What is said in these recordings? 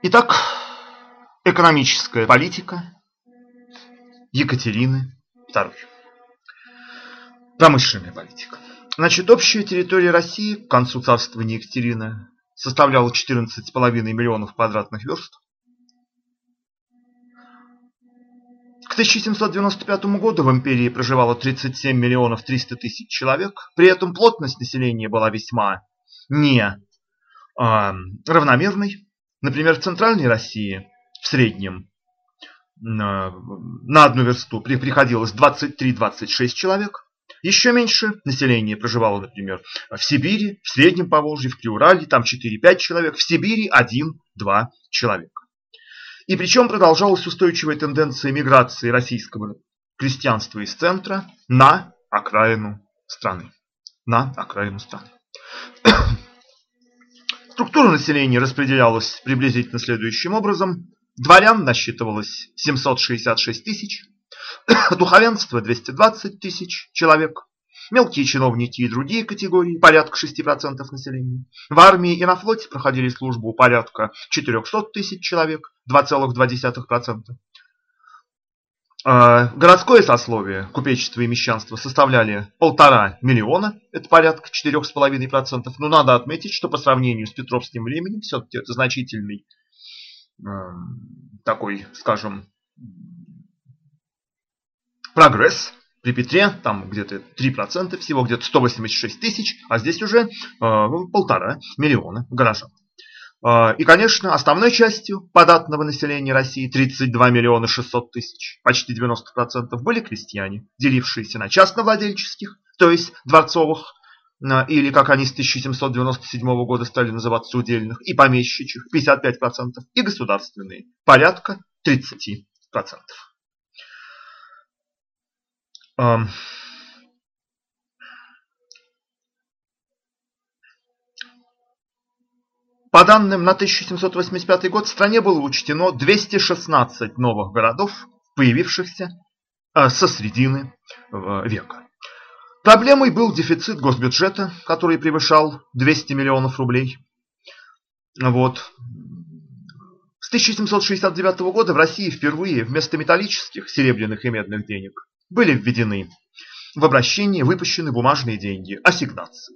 Итак, экономическая политика Екатерины II. Промышленная политика. Значит, общая территория России к концу царствования Екатерины составляла 14,5 миллионов квадратных верст. К 1795 году в империи проживало 37 миллионов 300 тысяч человек. При этом плотность населения была весьма не э, равномерной. Например, в Центральной России в среднем на, одну версту приходилось 23-26 человек. Еще меньше населения проживало, например, в Сибири, в Среднем Поволжье, в Приуралье, там 4-5 человек, в Сибири 1-2 человека. И причем продолжалась устойчивая тенденция миграции российского крестьянства из центра на окраину страны. На окраину страны. Структура населения распределялась приблизительно следующим образом. Дворян насчитывалось 766 тысяч, духовенство 220 тысяч человек, мелкие чиновники и другие категории, порядка 6% населения. В армии и на флоте проходили службу порядка 400 тысяч человек, 2,2%. А, городское сословие, купечество и мещанство составляли полтора миллиона, это порядка 4,5%. Но надо отметить, что по сравнению с Петровским временем все-таки значительный такой, скажем, прогресс. При Петре там где-то 3%, всего где-то 186 тысяч, а здесь уже э, полтора миллиона горожан. Э, и, конечно, основной частью податного населения России, 32 миллиона 600 тысяч, почти 90%, были крестьяне, делившиеся на частновладельческих, то есть дворцовых или, как они с 1797 года стали называться, удельных, и помещичьих 55%, и государственные порядка 30%. По данным на 1785 год в стране было учтено 216 новых городов, появившихся э, со средины э, века. Проблемой был дефицит госбюджета, который превышал 200 миллионов рублей. Вот. С 1769 года в России впервые вместо металлических, серебряных и медных денег были введены в обращение выпущены бумажные деньги, ассигнации.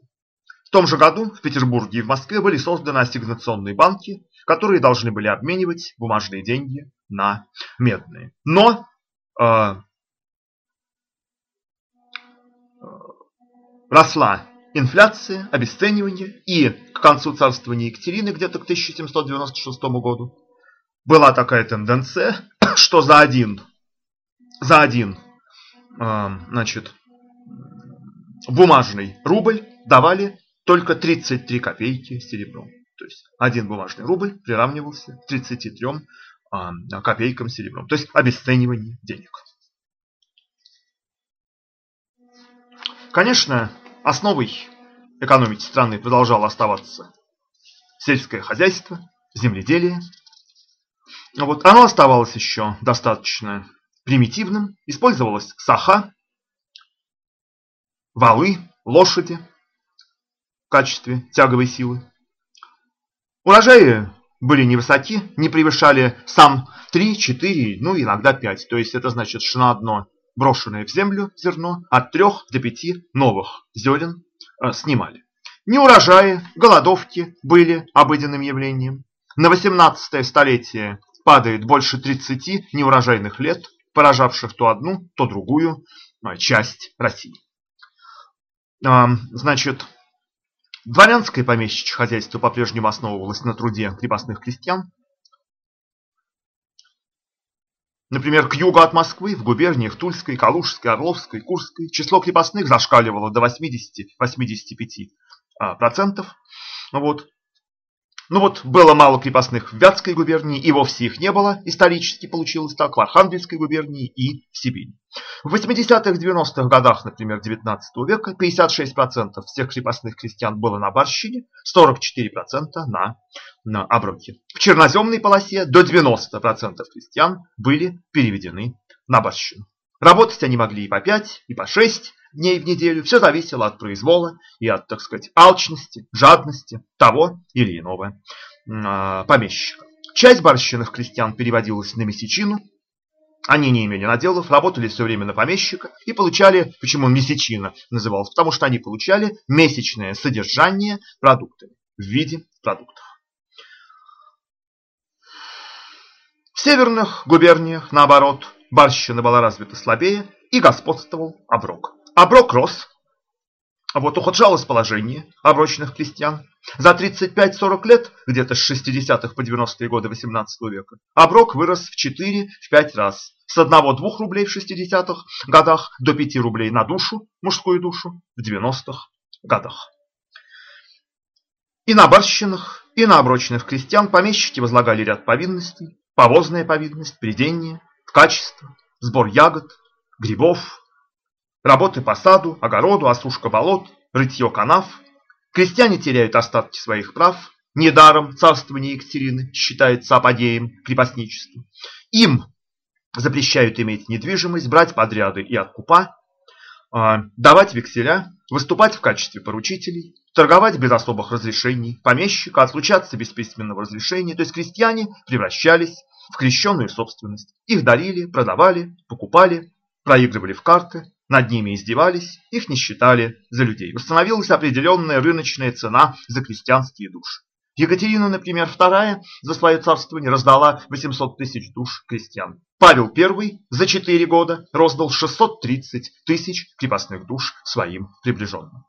В том же году в Петербурге и в Москве были созданы ассигнационные банки, которые должны были обменивать бумажные деньги на медные. Но э, росла инфляция, обесценивание, и к концу царствования Екатерины, где-то к 1796 году, была такая тенденция, что за один, за один э, значит, бумажный рубль давали только 33 копейки серебром. То есть один бумажный рубль приравнивался к 33 э, копейкам серебром. То есть обесценивание денег. Конечно, Основой экономики страны продолжало оставаться сельское хозяйство, земледелие. Вот оно оставалось еще достаточно примитивным. Использовалась саха, валы, лошади качестве тяговой силы. Урожаи были невысоки, не превышали сам 3, 4, ну иногда 5. То есть это значит, что на одно брошенное в землю зерно от 3 до 5 новых зерен э, снимали. Неурожаи, голодовки были обыденным явлением. На 18 столетие падает больше 30 неурожайных лет, поражавших то одну, то другую э, часть России. Значит, дворянское помещичье хозяйство по-прежнему основывалось на труде крепостных крестьян, Например, к югу от Москвы, в губерниях Тульской, Калужской, Орловской, Курской, число крепостных зашкаливало до 80-85%. Вот. Ну вот, было мало крепостных в Вятской губернии, и вовсе их не было, исторически получилось так, в Архангельской губернии и в Сибири. В 80-х, 90-х годах, например, 19 века, 56% всех крепостных крестьян было на барщине, 44% на, на оброке. В черноземной полосе до 90% крестьян были переведены на барщину. Работать они могли и по 5, и по 6 дней в неделю. Все зависело от произвола и от, так сказать, алчности, жадности того или иного э, помещика. Часть барщинных крестьян переводилась на месячину, они не имели наделов, работали все время на помещика и получали, почему месячина называлась, потому что они получали месячное содержание продуктами в виде продуктов. В северных губерниях, наоборот, барщина была развита слабее и господствовал оброк. Оброк рос, а вот ухудшалось положение оброчных крестьян. За 35-40 лет, где-то с 60-х по 90-е годы 18 века, оброк вырос в 4-5 раз. С 1-2 рублей в 60-х годах до 5 рублей на душу, мужскую душу, в 90-х годах. И на барщинах, и на оброчных крестьян помещики возлагали ряд повинностей, повозная повинность, придение, качество, сбор ягод, грибов, работы по саду, огороду, осушка болот, рытье канав. Крестьяне теряют остатки своих прав, недаром царствование Екатерины считается апогеем крепостничества. Им запрещают иметь недвижимость, брать подряды и откупа, а, давать векселя, выступать в качестве поручителей, торговать без особых разрешений, помещика, отлучаться без письменного разрешения. То есть крестьяне превращались в крещенную собственность. Их дарили, продавали, покупали, проигрывали в карты, над ними издевались, их не считали за людей. Установилась определенная рыночная цена за крестьянские души. Екатерина, например, II за свое царствование раздала 800 тысяч душ крестьян. Павел I за 4 года роздал 630 тысяч крепостных душ своим приближенным.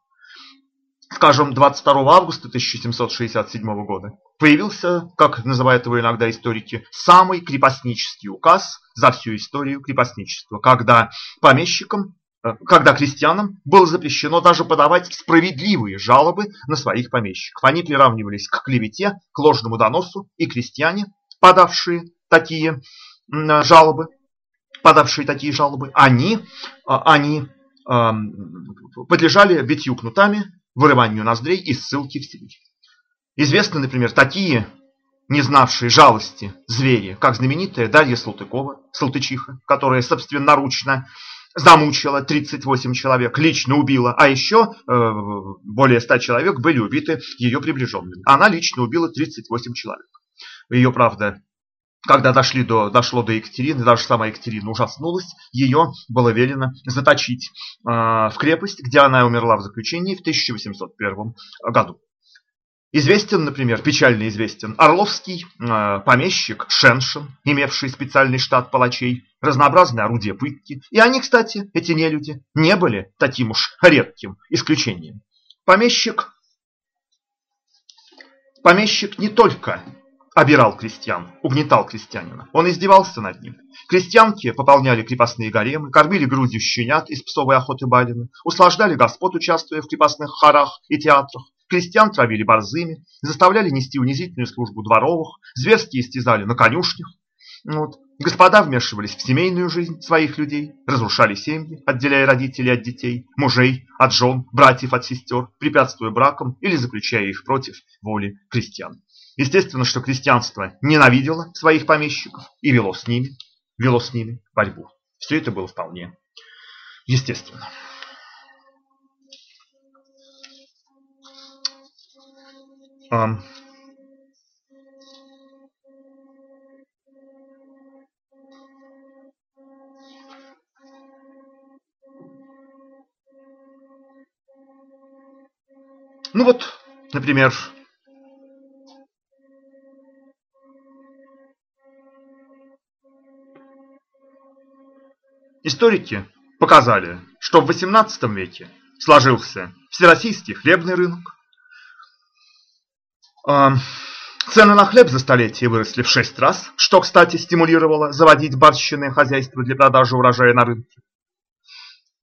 Скажем, 22 августа 1767 года появился, как называют его иногда историки, самый крепостнический указ за всю историю крепостничества, когда помещикам когда крестьянам было запрещено даже подавать справедливые жалобы на своих помещиков. Они приравнивались к клевете, к ложному доносу, и крестьяне, подавшие такие жалобы, подавшие такие жалобы, они, а, они подлежали битью кнутами, вырыванию ноздрей и ссылке в Сибирь. Известны, например, такие не знавшие жалости звери, как знаменитая Дарья Салтыкова, Салтычиха, которая собственноручно замучила 38 человек, лично убила, а еще э, более 100 человек были убиты ее приближенными. Она лично убила 38 человек. Ее, правда, когда дошли до, дошло до Екатерины, даже сама Екатерина ужаснулась, ее было велено заточить э, в крепость, где она умерла в заключении в 1801 году. Известен, например, печально известен орловский э, помещик Шеншин, имевший специальный штат палачей, разнообразные орудия пытки. И они, кстати, эти нелюди, не были таким уж редким исключением. Помещик, помещик не только обирал крестьян, угнетал крестьянина, он издевался над ним. Крестьянки пополняли крепостные гаремы, кормили грудью щенят из псовой охоты Балина, услаждали господ, участвуя в крепостных хорах и театрах, Крестьян травили борзыми, заставляли нести унизительную службу дворовых, зверски истязали на конюшнях. Вот. Господа вмешивались в семейную жизнь своих людей, разрушали семьи, отделяя родителей от детей, мужей от жен, братьев от сестер, препятствуя бракам или заключая их против воли крестьян. Естественно, что крестьянство ненавидело своих помещиков и вело с ними, вело с ними борьбу. Все это было вполне естественно. Um, ну вот, например, историки показали, что в XVIII веке сложился всероссийский хлебный рынок, Цены на хлеб за столетие выросли в 6 раз, что, кстати, стимулировало заводить барщинное хозяйство для продажи урожая на рынке.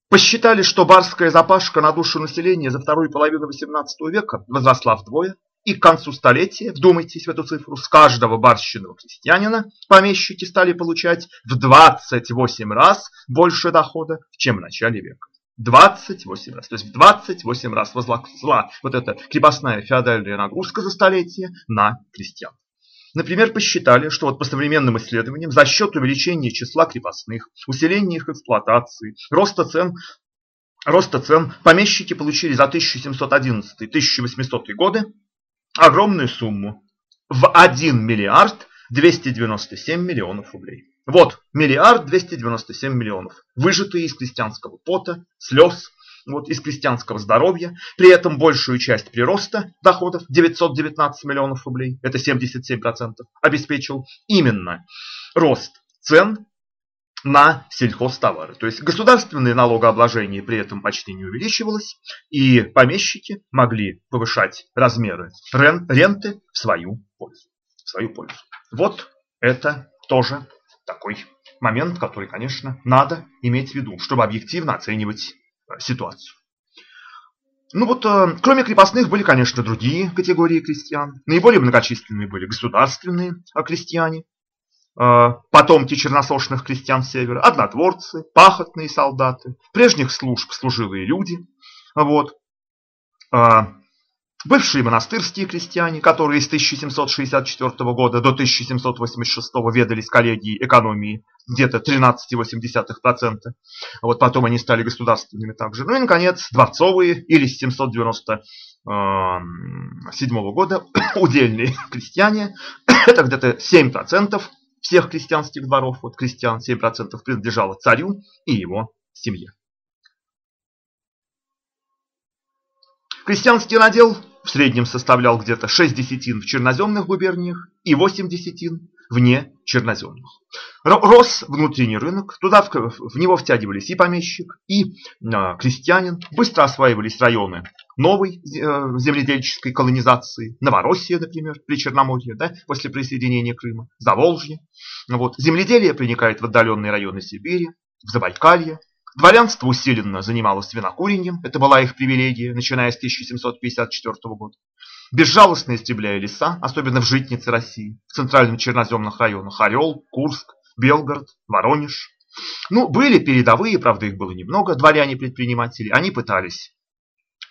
Посчитали, что барская запашка на душу населения за вторую половину XVIII века возросла вдвое, и к концу столетия, вдумайтесь в эту цифру, с каждого барщинного крестьянина помещики стали получать в 28 раз больше дохода, чем в начале века. 28 раз. То есть в 28 раз возросла вот эта крепостная феодальная нагрузка за столетие на крестьян. Например, посчитали, что вот по современным исследованиям за счет увеличения числа крепостных, усиления их эксплуатации, роста цен, роста цен помещики получили за 1711-1800 годы огромную сумму в 1 миллиард 297 миллионов рублей. Вот, миллиард 297 миллионов, выжатые из крестьянского пота, слез, вот, из крестьянского здоровья. При этом большую часть прироста доходов, 919 миллионов рублей, это 77%, обеспечил именно рост цен на сельхозтовары. То есть государственное налогообложение при этом почти не увеличивалось, и помещики могли повышать размеры ренты в свою пользу. В свою пользу. Вот это тоже такой момент, который, конечно, надо иметь в виду, чтобы объективно оценивать э, ситуацию. Ну вот, э, кроме крепостных были, конечно, другие категории крестьян. Наиболее многочисленные были государственные э, крестьяне, потомки черносошных крестьян севера, однодворцы, пахотные солдаты, прежних служб служилые люди. Вот. Бывшие монастырские крестьяне, которые с 1764 года до 1786 ведались коллегией экономии где-то 13,8%. Вот потом они стали государственными также. Ну и, наконец, дворцовые или с 797 года удельные крестьяне. Это где-то 7% всех крестьянских дворов. Вот крестьян 7% принадлежало царю и его семье. Крестьянский надел в среднем составлял где-то 6 десятин в черноземных губерниях и 8 десятин вне черноземных. Рос внутренний рынок, туда в, в него втягивались и помещик, и э, крестьянин, быстро осваивались районы новой э, земледельческой колонизации, Новороссия, например, при Черноморье, да, после присоединения Крыма, Заволжье. Вот. Земледелие проникает в отдаленные районы Сибири, в Забайкалье, Дворянство усиленно занималось винокурением, это была их привилегия, начиная с 1754 года. Безжалостно истребляя леса, особенно в житнице России, в центрально-черноземных районах Орел, Курск, Белгород, Воронеж. Ну, были передовые, правда их было немного, дворяне-предприниматели, они пытались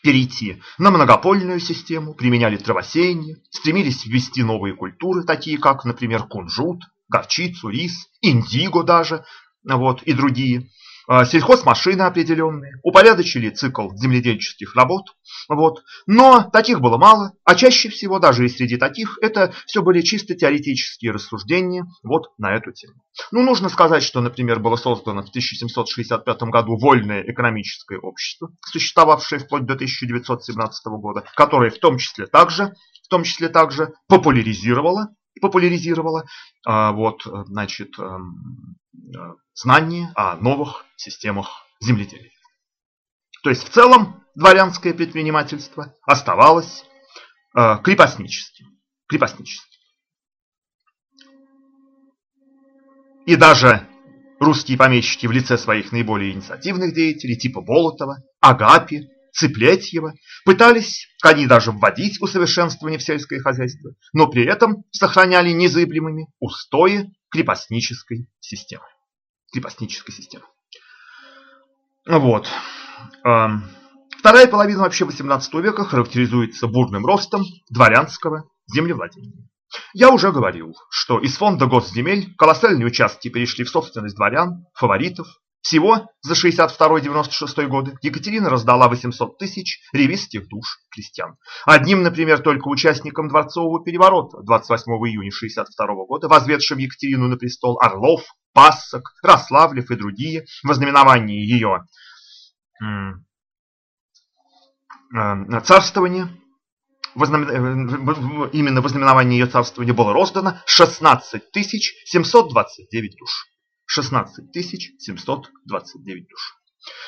перейти на многопольную систему, применяли травосеяние, стремились ввести новые культуры, такие как, например, кунжут, горчицу, рис, индиго даже, вот, и другие. А, сельхозмашины определенные, упорядочили цикл земледельческих работ. Вот. Но таких было мало, а чаще всего, даже и среди таких, это все были чисто теоретические рассуждения вот на эту тему. Ну, нужно сказать, что, например, было создано в 1765 году вольное экономическое общество, существовавшее вплоть до 1917 года, которое в том числе также, в том числе также популяризировало популяризировала а, вот, значит, эм, э, знание о новых системах земледелия. То есть в целом дворянское предпринимательство оставалось э, крепостническим. крепостническим. И даже русские помещики в лице своих наиболее инициативных деятелей, типа Болотова, Агапи, Цыплетьева, пытались они даже вводить усовершенствование в сельское хозяйство, но при этом сохраняли незыблемыми устои крепостнической системы. Крепостнической системы. Вот. Вторая половина вообще 18 века характеризуется бурным ростом дворянского землевладения. Я уже говорил, что из фонда госземель колоссальные участки перешли в собственность дворян, фаворитов, всего за 62-96 годы Екатерина раздала 800 тысяч ревизских душ крестьян. Одним, например, только участникам дворцового переворота 28 июня 62 года, возведшим Екатерину на престол Орлов, Пассок, Рославлев и другие, в ознаменовании ее э, царствования, э, именно в ознаменовании ее царствования было роздано 16 729 душ. 16 729 душ.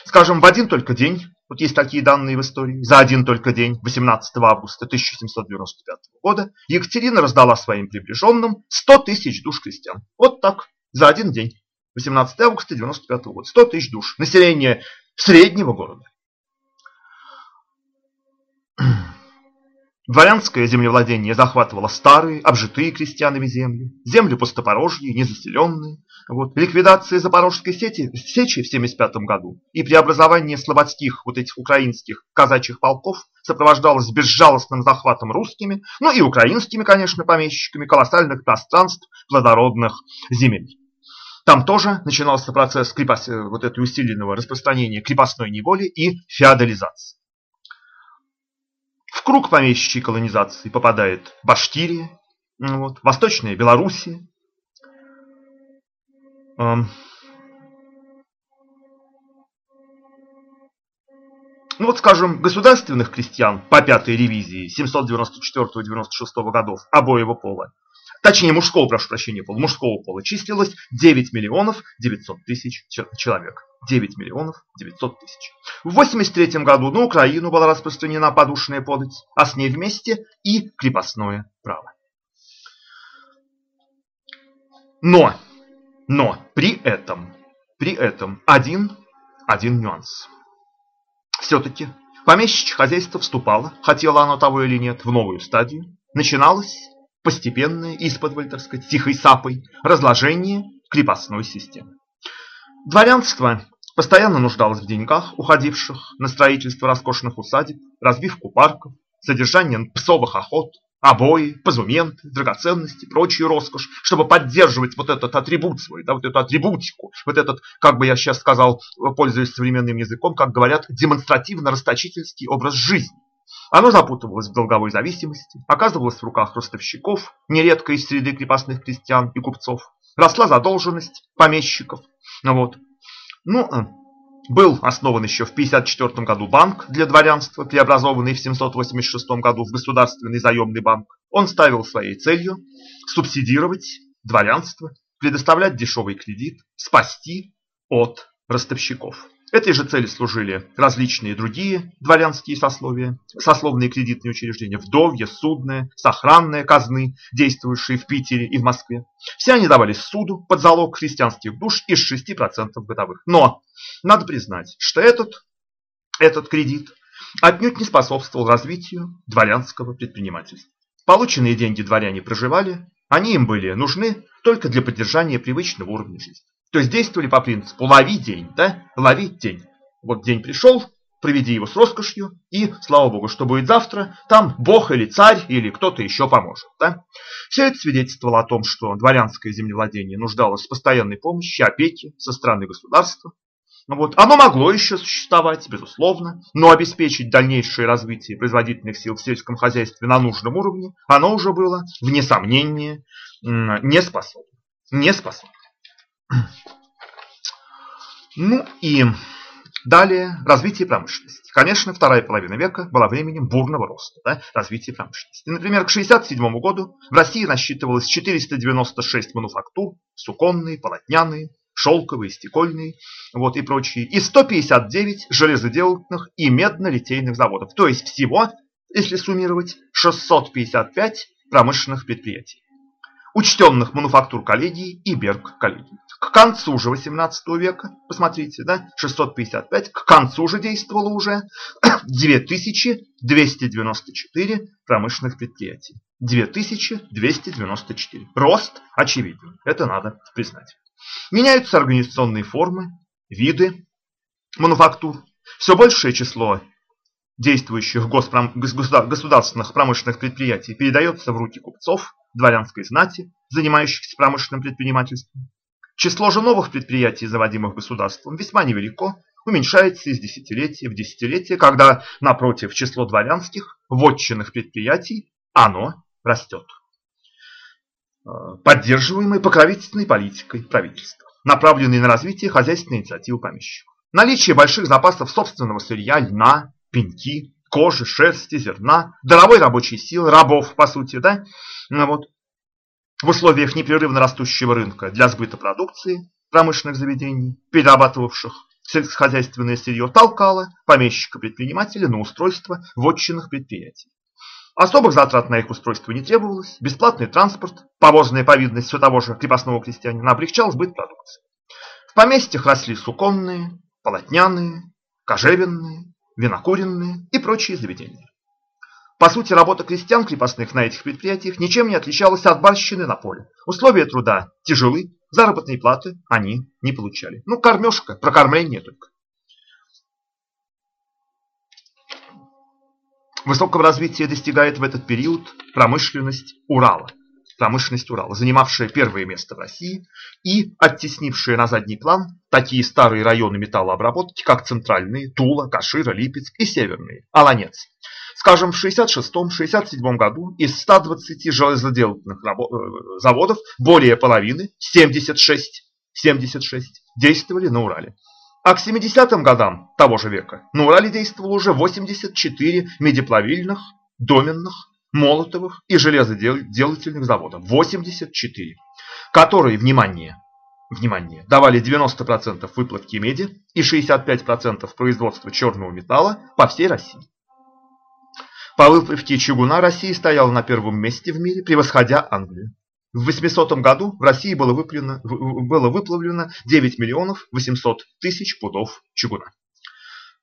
Скажем, в один только день, вот есть такие данные в истории, за один только день, 18 августа 1795 года, Екатерина раздала своим приближенным 100 тысяч душ крестьян. Вот так, за один день, 18 августа 1995 года, 100 тысяч душ. Население среднего города. Дворянское землевладение захватывало старые, обжитые крестьянами земли, земли пустопорожье, незаселенные. Вот. Ликвидация Запорожской сети, сечи в 1975 году и преобразование слободских, вот этих украинских казачьих полков сопровождалось безжалостным захватом русскими, ну и украинскими, конечно, помещиками колоссальных пространств плодородных земель. Там тоже начинался процесс крепост... вот этого усиленного распространения крепостной неволи и феодализации. В круг помещичьей колонизации попадает Башкирия, вот, Восточная Белоруссия. Эм, ну вот, скажем, государственных крестьян по пятой ревизии 794-96 годов обоего пола точнее мужского, прошу прощения, пола, мужского пола, числилось 9 миллионов 900 тысяч человек. 9 миллионов 900 тысяч. В 83 году на Украину была распространена подушная подать, а с ней вместе и крепостное право. Но, но при этом, при этом один, один нюанс. Все-таки помещичье хозяйство вступало, хотело оно того или нет, в новую стадию. Начиналось постепенное, из-под, так тихой сапой, разложение крепостной системы. Дворянство постоянно нуждалось в деньгах, уходивших на строительство роскошных усадеб, разбивку парков, содержание псовых охот, обои, позументы, драгоценности, прочую роскошь, чтобы поддерживать вот этот атрибут свой, да, вот эту атрибутику, вот этот, как бы я сейчас сказал, пользуясь современным языком, как говорят, демонстративно-расточительский образ жизни. Оно запутывалось в долговой зависимости, оказывалось в руках ростовщиков, нередко из среды крепостных крестьян и купцов. Росла задолженность помещиков. Ну вот. Ну, э, был основан еще в 1954 году банк для дворянства, преобразованный в 786 году в государственный заемный банк. Он ставил своей целью субсидировать дворянство, предоставлять дешевый кредит, спасти от ростовщиков. Этой же цели служили различные другие дворянские сословия, сословные кредитные учреждения, вдовья, судные, сохранные казны, действующие в Питере и в Москве. Все они давались суду под залог христианских душ из 6% годовых. Но надо признать, что этот, этот кредит отнюдь не способствовал развитию дворянского предпринимательства. Полученные деньги дворяне проживали, они им были нужны только для поддержания привычного уровня жизни. То есть действовали по принципу лови день, да? Лови день. Вот день пришел, проведи его с роскошью, и, слава богу, что будет завтра, там Бог или царь, или кто-то еще поможет. Да? Все это свидетельствовало о том, что дворянское землевладение нуждалось в постоянной помощи, опеке со стороны государства. Ну вот. Оно могло еще существовать, безусловно, но обеспечить дальнейшее развитие производительных сил в сельском хозяйстве на нужном уровне оно уже было, вне сомнения, не способно. Не способно. Ну и далее развитие промышленности. Конечно, вторая половина века была временем бурного роста, да, развития промышленности. Например, к 1967 году в России насчитывалось 496 мануфактур, суконные, полотняные, шелковые, стекольные вот, и прочие, и 159 железоделательных и медно-литейных заводов. То есть всего, если суммировать, 655 промышленных предприятий учтенных мануфактур коллегии и берг коллегии. К концу же 18 века, посмотрите, да, 655, к концу же действовало уже 2294 промышленных предприятий. 2294. Рост очевиден, это надо признать. Меняются организационные формы, виды мануфактур. Все большее число действующих госпром... государственных промышленных предприятий передается в руки купцов, дворянской знати, занимающихся промышленным предпринимательством. Число же новых предприятий, заводимых государством, весьма невелико, уменьшается из десятилетия в десятилетие, когда, напротив, число дворянских, вотчинных предприятий, оно растет. Э, поддерживаемой покровительственной политикой правительства, направленной на развитие хозяйственной инициативы помещиков. Наличие больших запасов собственного сырья, льна, пеньки, кожи, шерсти, зерна, даровой рабочей силы, рабов, по сути, да, ну, вот, в условиях непрерывно растущего рынка для сбыта продукции промышленных заведений, перерабатывавших сельскохозяйственное сырье, толкало помещика-предпринимателя на устройство вотчинных предприятий. Особых затрат на их устройство не требовалось, бесплатный транспорт, повозная повидность все того же крепостного крестьянина, облегчал сбыт продукции. В поместьях росли суконные, полотняные, кожевенные, винокуренные и прочие заведения. По сути, работа крестьян крепостных на этих предприятиях ничем не отличалась от барщины на поле. Условия труда тяжелы, заработной платы они не получали. Ну, кормежка, прокормление только. Высокого развития достигает в этот период промышленность Урала промышленность Урала, занимавшая первое место в России и оттеснившая на задний план такие старые районы металлообработки, как центральные, Тула, Кашира, Липецк и северные, Аланец. Скажем, в 66-67 году из 120 железоделательных э, заводов более половины, 76, 76 действовали на Урале. А к 70-м годам того же века на Урале действовало уже 84 медиплавильных, доменных, молотовых и железоделательных заводов. 84. Которые, внимание, внимание, давали 90% выплавки меди и 65% производства черного металла по всей России. По выплавке чугуна Россия стояла на первом месте в мире, превосходя Англию. В 800 году в России было выплавлено, было выплавлено 9 миллионов 800 тысяч пудов чугуна.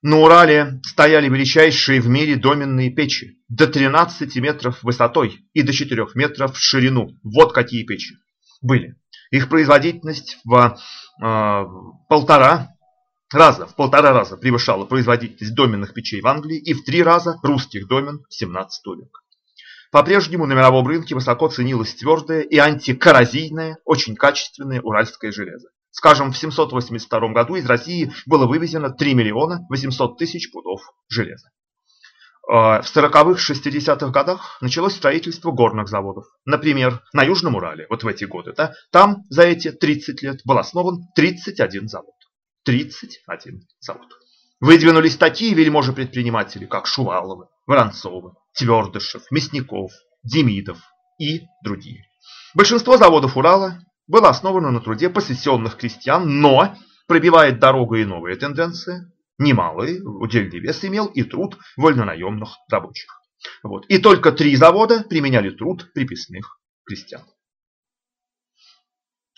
На Урале стояли величайшие в мире доменные печи, до 13 метров высотой и до 4 метров в ширину. Вот какие печи были. Их производительность в э, полтора раза, в полтора раза превышала производительность доменных печей в Англии и в три раза русских домен 17 века. По-прежнему на мировом рынке высоко ценилось твердое и антикоррозийное, очень качественное уральское железо. Скажем, в 782 году из России было вывезено 3 миллиона 800 тысяч пудов железа. А, в 40-х, 60-х годах началось строительство горных заводов. Например, на Южном Урале, вот в эти годы, да, там за эти 30 лет был основан 31 завод. 31 завод. Выдвинулись такие вельможи-предприниматели, как Шуваловы, Воронцовы, Твердышев, Мясников, Демидов и другие. Большинство заводов Урала было основано на труде посессионных крестьян, но пробивает дорогу и новая тенденция. Немалый удельный вес имел и труд вольнонаемных рабочих. Вот. И только три завода применяли труд приписных крестьян.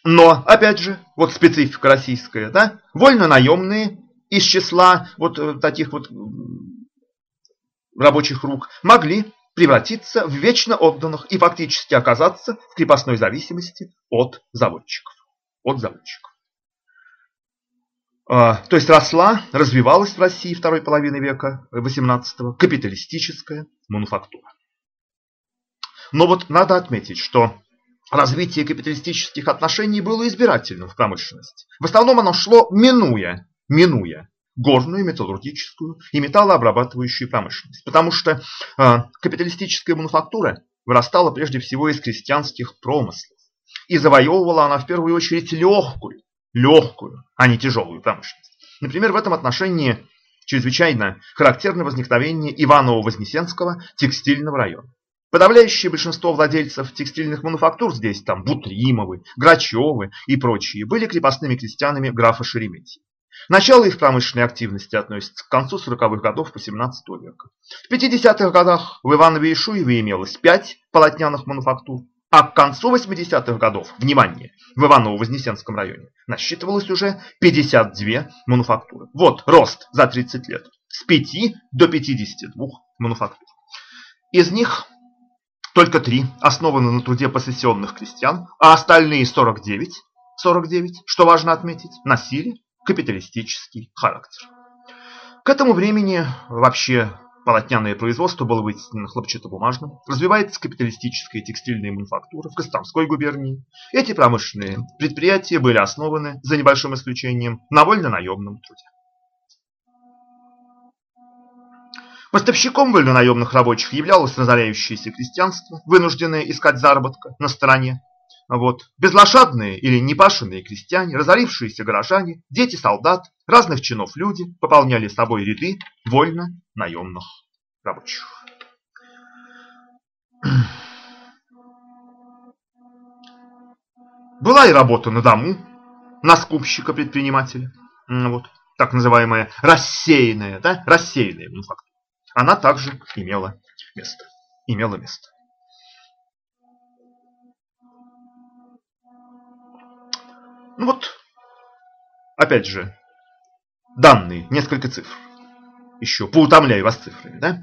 Но, опять же, вот специфика российская, да, вольнонаемные из числа вот э, таких вот рабочих рук могли превратиться в вечно отданных и фактически оказаться в крепостной зависимости от заводчиков. От заводчиков. А, то есть росла, развивалась в России второй половины века 18-го капиталистическая мануфактура. Но вот надо отметить, что развитие капиталистических отношений было избирательным в промышленности. В основном оно шло минуя, минуя горную, металлургическую и металлообрабатывающую промышленность. Потому что э, капиталистическая мануфактура вырастала прежде всего из крестьянских промыслов. И завоевывала она в первую очередь легкую, легкую, а не тяжелую промышленность. Например, в этом отношении чрезвычайно характерно возникновение Иваново-Вознесенского текстильного района. Подавляющее большинство владельцев текстильных мануфактур здесь, там Бутримовы, Грачевы и прочие, были крепостными крестьянами графа Шереметьева. Начало их промышленной активности относится к концу 40-х годов XVIII века. В 50-х годах в Иванове и Шуеве имелось 5 полотняных мануфактур, а к концу 80-х годов, внимание, в Иваново-Вознесенском районе насчитывалось уже 52 мануфактуры. Вот рост за 30 лет с 5 до 52 мануфактур. Из них только 3 основаны на труде посессионных крестьян, а остальные 49, 49, что важно отметить, носили капиталистический характер. К этому времени вообще полотняное производство было вытеснено хлопчатобумажным, развивается капиталистическая текстильная мануфактура в Костромской губернии. Эти промышленные предприятия были основаны, за небольшим исключением, на вольно-наемном труде. Поставщиком вольно-наемных рабочих являлось разоряющееся крестьянство, вынужденное искать заработка на стороне вот. Безлошадные или непашенные крестьяне, разорившиеся горожане, дети солдат, разных чинов люди пополняли собой ряды вольно наемных рабочих. Была и работа на дому, на скупщика-предпринимателя. Вот, так называемая рассеянная, да, рассеянная мануфактура. Она также имела место. Имела место. Ну вот, опять же, данные, несколько цифр. Еще поутомляю вас цифрами. Да?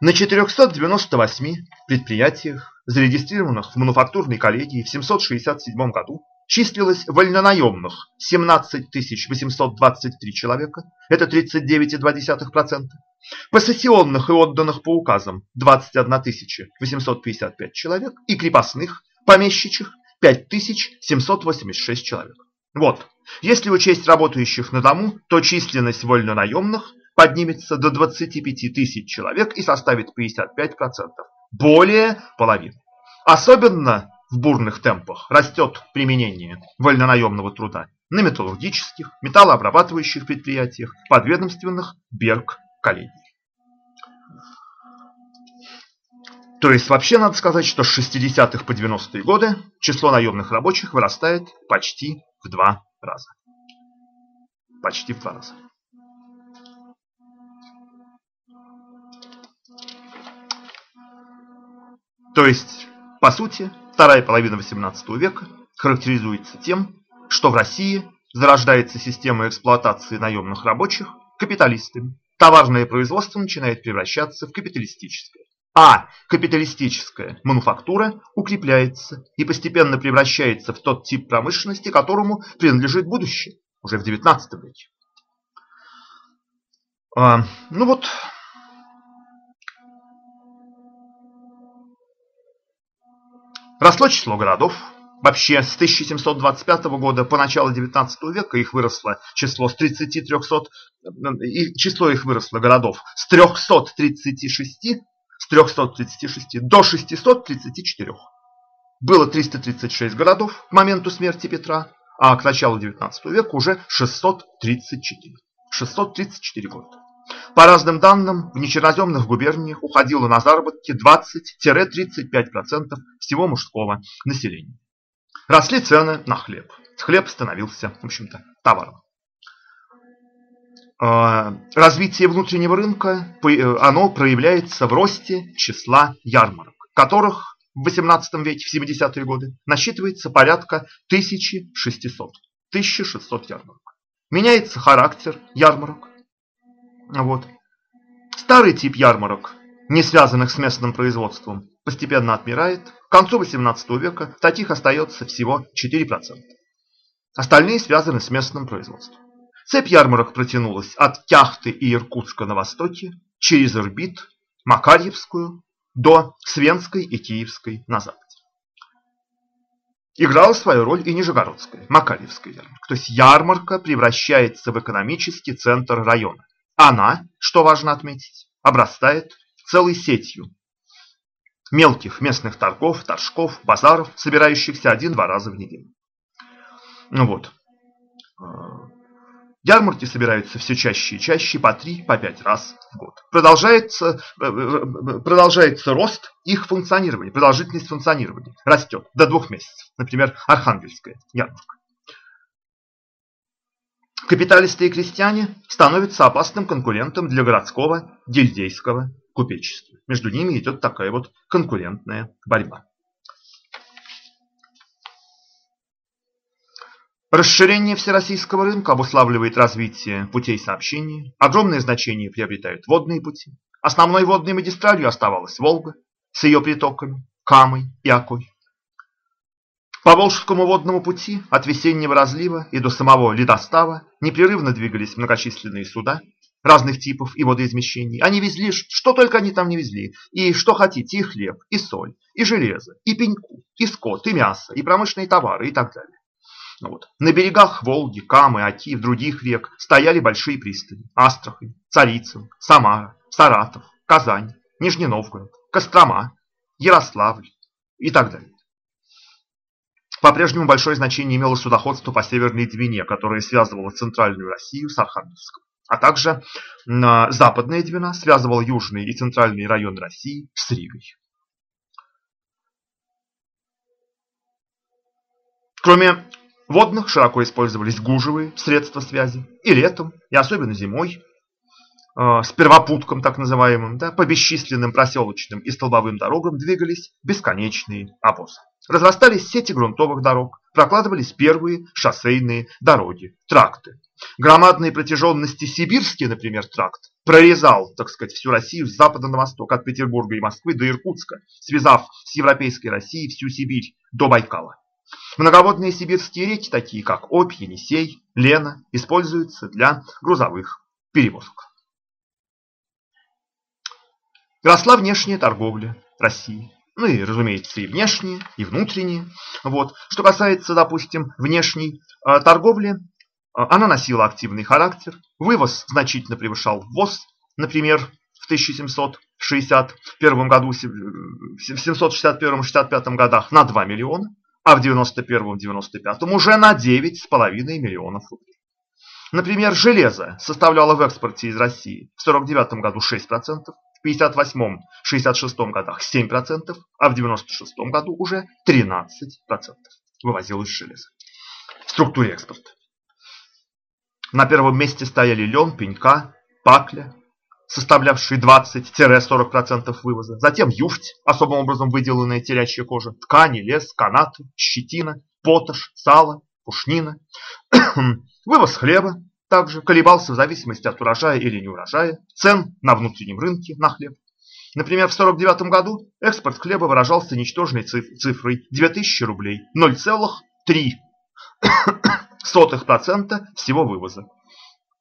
На 498 предприятиях, зарегистрированных в мануфактурной коллегии в 767 году, числилось вольнонаемных 17 823 человека, это 39,2%, посессионных и отданных по указам 21 855 человек и крепостных, помещичьих 5786 человек. Вот, если учесть работающих на дому, то численность вольнонаемных поднимется до 25 тысяч человек и составит 55%. Более половины. Особенно в бурных темпах растет применение вольнонаемного труда на металлургических, металлообрабатывающих предприятиях, подведомственных Берг коллегий. То есть вообще надо сказать, что с 60-х по 90-е годы число наемных рабочих вырастает почти два раза. Почти в два раза. То есть, по сути, вторая половина XVIII века характеризуется тем, что в России зарождается система эксплуатации наемных рабочих капиталистами. Товарное производство начинает превращаться в капиталистическое. А капиталистическая мануфактура укрепляется и постепенно превращается в тот тип промышленности, которому принадлежит будущее, уже в XIX веке. А, ну вот, Росло число городов. Вообще с 1725 года по начало 19 века их выросло число с 30 300, и число их выросло городов с 336, с 336 до 634. Было 336 городов к моменту смерти Петра, а к началу 19 века уже 634. 634 города. По разным данным, в нечерноземных губерниях уходило на заработки 20-35% всего мужского населения. Росли цены на хлеб. Хлеб становился, в общем-то, товаром. А, развитие внутреннего рынка, э, оно проявляется в росте числа ярмарок, которых в XVIII веке, в 70-е годы, насчитывается порядка 1600. 1600 ярмарок. Меняется характер ярмарок. Вот. Старый тип ярмарок, не связанных с местным производством, постепенно отмирает. К концу XVIII века таких остается всего 4%. Остальные связаны с местным производством. Цепь ярмарок протянулась от Кяхты и Иркутска на востоке, через Ирбит, Макарьевскую, до Свенской и Киевской на западе. Играла свою роль и Нижегородская, Макарьевская ярмарка. То есть ярмарка превращается в экономический центр района. Она, что важно отметить, обрастает целой сетью мелких местных торгов, торжков, базаров, собирающихся один-два раза в неделю. Ну вот. Ярмарки собираются все чаще и чаще, по три, по пять раз в год. Продолжается, э, э, э, продолжается рост их функционирования, продолжительность функционирования растет до двух месяцев. Например, Архангельская ярмарка. Капиталисты и крестьяне становятся опасным конкурентом для городского гильдейского купечества. Между ними идет такая вот конкурентная борьба. Расширение всероссийского рынка обуславливает развитие путей сообщения. Огромное значение приобретают водные пути. Основной водной магистралью оставалась Волга с ее притоками Камой и Окой. По Волжскому водному пути от весеннего разлива и до самого ледостава непрерывно двигались многочисленные суда разных типов и водоизмещений. Они везли, что только они там не везли. И что хотите, и хлеб, и соль, и железо, и пеньку, и скот, и мясо, и промышленные товары, и так далее. Ну вот. На берегах Волги, Камы, Оки, в других рек стояли большие пристани. Астрахань, Царицын, Самара, Саратов, Казань, Нижний Новгород, Кострома, Ярославль и так далее. По-прежнему большое значение имело судоходство по Северной Двине, которое связывало центральную Россию с Архангельском. А также западная Двина связывала южные и центральные районы России с Ригой. Кроме водных, широко использовались гужевые средства связи и летом, и особенно зимой, э, с первопутком так называемым, да, по бесчисленным проселочным и столбовым дорогам двигались бесконечные обозы. Разрастались сети грунтовых дорог, прокладывались первые шоссейные дороги, тракты. Громадной протяженности сибирский, например, тракт прорезал, так сказать, всю Россию с запада на восток, от Петербурга и Москвы до Иркутска, связав с европейской Россией всю Сибирь до Байкала. Многоводные сибирские реки, такие как Обь, Енисей, Лена, используются для грузовых перевозок. Росла внешняя торговля России. Ну и, разумеется, и внешние, и внутренние. Вот. Что касается, допустим, внешней э, торговли, э, она носила активный характер. Вывоз значительно превышал ввоз. Например, в 1761 году, в 761-65 годах на 2 миллиона, а в 91-95 уже на 9,5 миллионов рублей. Например, железо составляло в экспорте из России в 49 году 6%, в 58-66 годах 7%, а в 96 году уже 13% вывозилось железо в структуре экспорта. На первом месте стояли лен, пенька, пакля, составлявшие 20-40% вывоза. Затем юфть, особым образом выделанная телячья кожа, ткани, лес, канаты, щетина, поташ, сало, пушнина. Вывоз хлеба также колебался в зависимости от урожая или неурожая, цен на внутреннем рынке на хлеб. Например, в 1949 году экспорт хлеба выражался ничтожной цифрой 2000 рублей, 0,3% всего вывоза.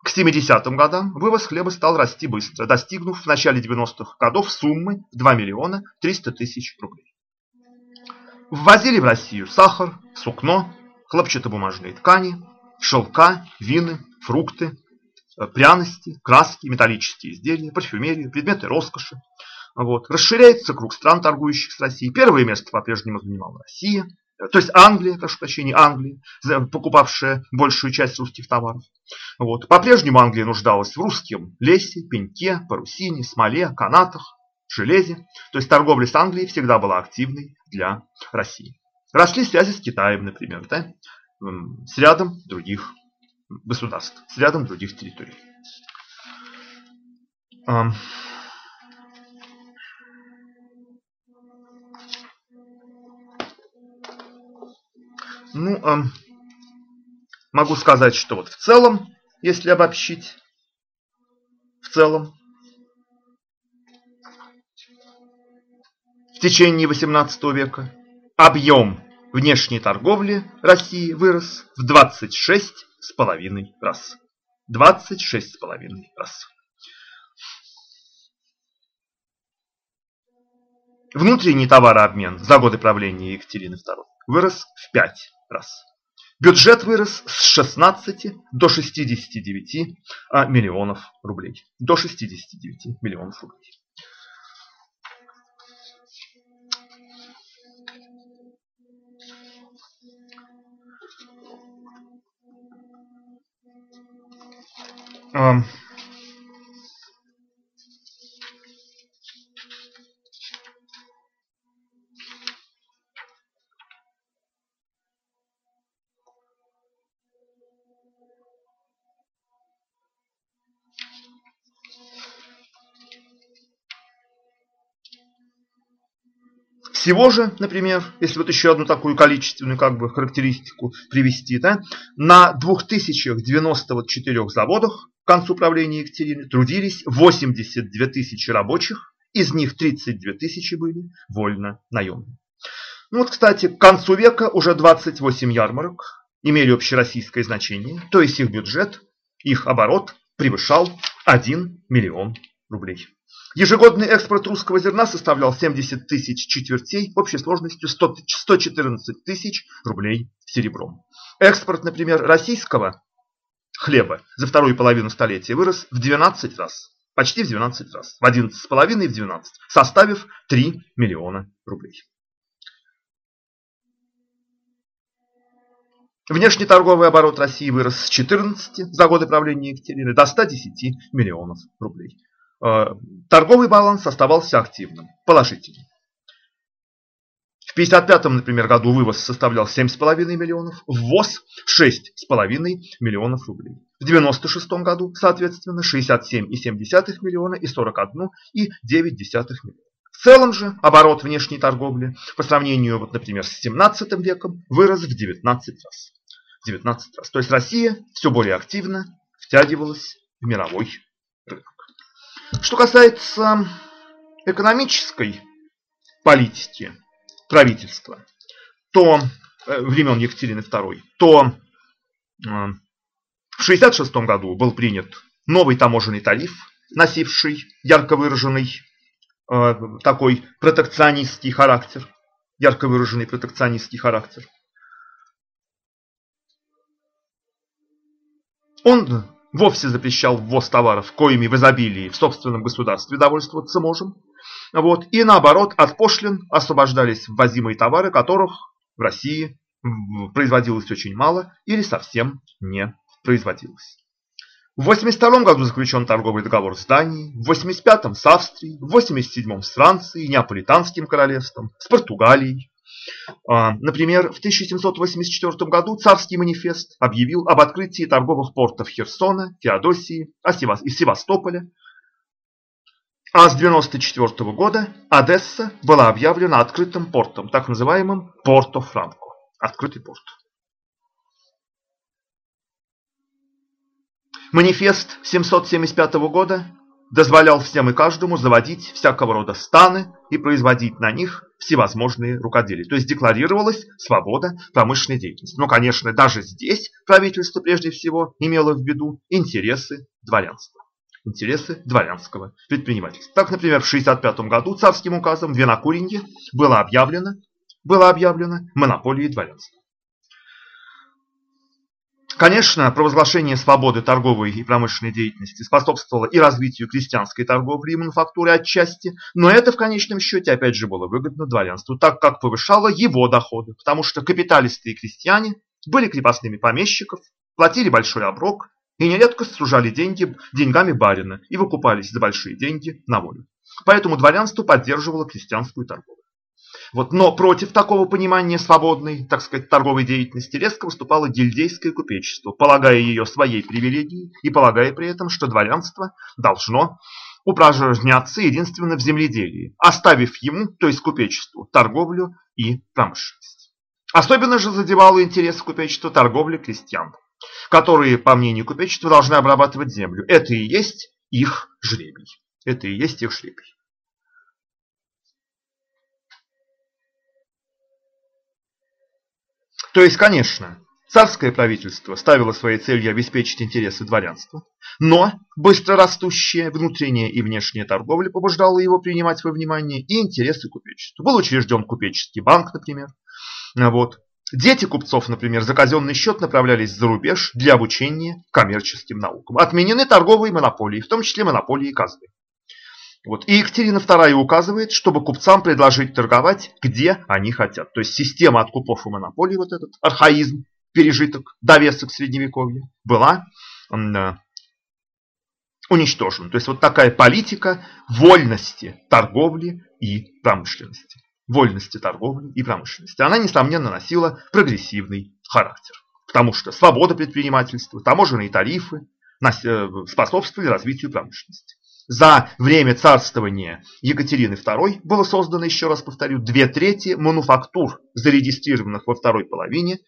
К 70-м годам вывоз хлеба стал расти быстро, достигнув в начале 90-х годов суммы 2 миллиона 300 тысяч рублей. Ввозили в Россию сахар, сукно, хлопчатобумажные ткани, шелка, вины, фрукты, э, пряности, краски, металлические изделия, парфюмерию, предметы роскоши. Вот. Расширяется круг стран, торгующих с Россией. Первое место по-прежнему занимала Россия, то есть Англия, прошу прощения, Англия, покупавшая большую часть русских товаров. Вот. По-прежнему Англия нуждалась в русском лесе, пеньке, парусине, смоле, канатах, железе. То есть торговля с Англией всегда была активной для России. Росли связи с Китаем, например, да? с рядом других государств, с рядом других территорий. Ну, могу сказать, что вот в целом, если обобщить, в целом, в течение XVIII века объем внешней торговли России вырос в 26,5 раз. 26,5 раз. Внутренний товарообмен за годы правления Екатерины II вырос в 5 раз. Бюджет вырос с 16 до 69 а, миллионов рублей. До 69 миллионов рублей. Всего же, например, если вот еще одну такую количественную как бы характеристику привести, да, на 2094 заводах к концу правления Екатерины трудились 82 тысячи рабочих, из них 32 тысячи были вольно наемные. Ну вот, кстати, к концу века уже 28 ярмарок имели общероссийское значение, то есть их бюджет, их оборот превышал 1 миллион рублей. Ежегодный экспорт русского зерна составлял 70 тысяч четвертей общей сложностью 100, 114 тысяч рублей серебром. Экспорт, например, российского хлеба за вторую половину столетия вырос в 12 раз. Почти в 12 раз. В 11,5 и в 12. Составив 3 миллиона рублей. Внешний торговый оборот России вырос с 14 за годы правления Екатерины до 110 миллионов рублей. Э, торговый баланс оставался активным, положительным. В 1955, например, году вывоз составлял 7,5 миллионов, ввоз 6,5 миллионов рублей. В 1996 году, соответственно, 67,7 миллиона и 41,9 миллиона. В целом же оборот внешней торговли по сравнению, вот, например, с 17 веком вырос в 19 раз. 19 раз. То есть Россия все более активно втягивалась в мировой. Что касается экономической политики, правительства, то э, времен Екатерины II, то э, в 1966 году был принят новый таможенный тариф, носивший ярко выраженный э, такой протекционистский характер. Ярко выраженный протекционистский характер. Он вовсе запрещал ввоз товаров, коими в изобилии в собственном государстве довольствоваться можем. Вот. И наоборот, от пошлин освобождались ввозимые товары, которых в России производилось очень мало или совсем не производилось. В 82 году заключен торговый договор с Данией, в 85 с Австрией, в 87 с Францией, Неаполитанским королевством, с Португалией. А, например, в 1784 году царский манифест объявил об открытии торговых портов Херсона, Феодосии и Севастополя. А с 1994 года Одесса была объявлена открытым портом, так называемым Порто-Франко. Открытый порт. Манифест 775 года дозволял всем и каждому заводить всякого рода станы и производить на них всевозможные рукоделия. То есть декларировалась свобода промышленной деятельности. Но, конечно, даже здесь правительство прежде всего имело в виду интересы дворянства. Интересы дворянского предпринимательства. Так, например, в 1965 году царским указом в винокуренье было объявлено, было объявлено монополией дворянства. Конечно, провозглашение свободы торговой и промышленной деятельности способствовало и развитию крестьянской торговли и мануфактуры отчасти, но это в конечном счете опять же было выгодно дворянству, так как повышало его доходы, потому что капиталисты и крестьяне были крепостными помещиков, платили большой оброк и нередко сужали деньги деньгами барина и выкупались за большие деньги на волю. Поэтому дворянство поддерживало крестьянскую торговлю. Вот, но против такого понимания свободной, так сказать, торговой деятельности резко выступало гильдейское купечество, полагая ее своей привилегией и полагая при этом, что дворянство должно упражняться единственно в земледелии, оставив ему, то есть купечеству, торговлю и промышленность. Особенно же задевало интерес купечества торговли крестьян, которые, по мнению купечества, должны обрабатывать землю. Это и есть их жребий. Это и есть их жребий. То есть, конечно, царское правительство ставило своей целью обеспечить интересы дворянства, но быстро растущая внутренняя и внешняя торговля побуждала его принимать во внимание и интересы купечества. Был учрежден купеческий банк, например. Вот. Дети купцов, например, за казенный счет направлялись за рубеж для обучения коммерческим наукам. Отменены торговые монополии, в том числе монополии казны. Вот. И Екатерина II указывает, чтобы купцам предложить торговать, где они хотят. То есть система откупов и монополий, вот этот архаизм, пережиток, довесок средневековья, была уничтожена. То есть вот такая политика вольности торговли и промышленности. Вольности торговли и промышленности. Она, несомненно, носила прогрессивный характер. Потому что свобода предпринимательства, таможенные тарифы э, способствовали развитию промышленности. За время царствования Екатерины II было создано, еще раз повторю, две трети мануфактур, зарегистрированных во второй половине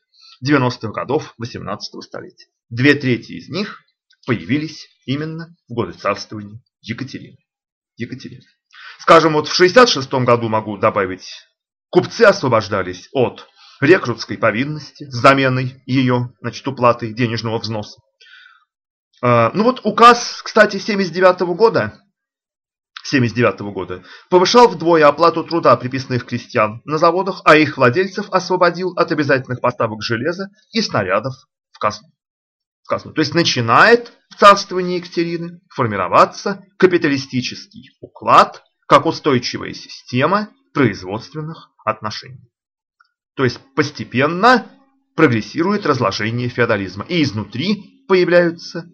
90-х годов 18 столетия. Две трети из них появились именно в годы царствования Екатерины. Екатерины. Скажем, вот в 66 году могу добавить, купцы освобождались от рекрутской повинности с заменой ее значит, уплатой денежного взноса. А, ну вот указ, кстати, 79 года, 79 года повышал вдвое оплату труда приписанных крестьян на заводах, а их владельцев освободил от обязательных поставок железа и снарядов в казну. В казну. То есть начинает в царствовании Екатерины формироваться капиталистический уклад как устойчивая система производственных отношений. То есть постепенно прогрессирует разложение феодализма. И изнутри появляются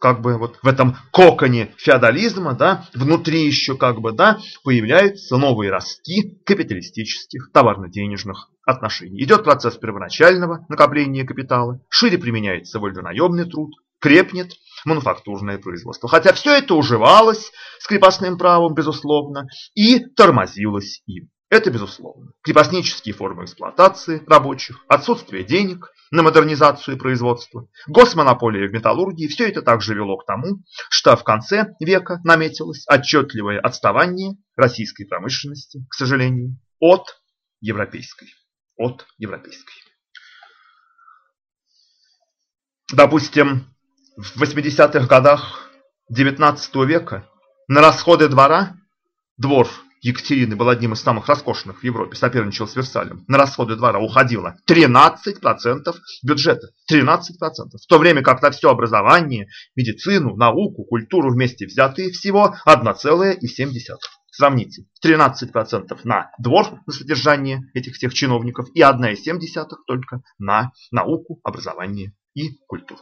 как бы вот в этом коконе феодализма, да, внутри еще как бы, да, появляются новые ростки капиталистических товарно-денежных отношений. Идет процесс первоначального накопления капитала, шире применяется вольнонаемный труд, крепнет мануфактурное производство. Хотя все это уживалось с крепостным правом, безусловно, и тормозилось им. Это безусловно. Крепостнические формы эксплуатации рабочих, отсутствие денег, на модернизацию производства, госмонополия в металлургии, все это также вело к тому, что в конце века наметилось отчетливое отставание российской промышленности, к сожалению, от европейской. От европейской. Допустим, в 80-х годах 19 века на расходы двора, двор Екатерины был одним из самых роскошных в Европе, соперничал с Версалем, на расходы двора уходило 13% бюджета. 13%. В то время как на все образование, медицину, науку, культуру вместе взятые всего 1,7%. Сравните, 13% на двор, на содержание этих всех чиновников и 1,7% только на науку, образование и культуру.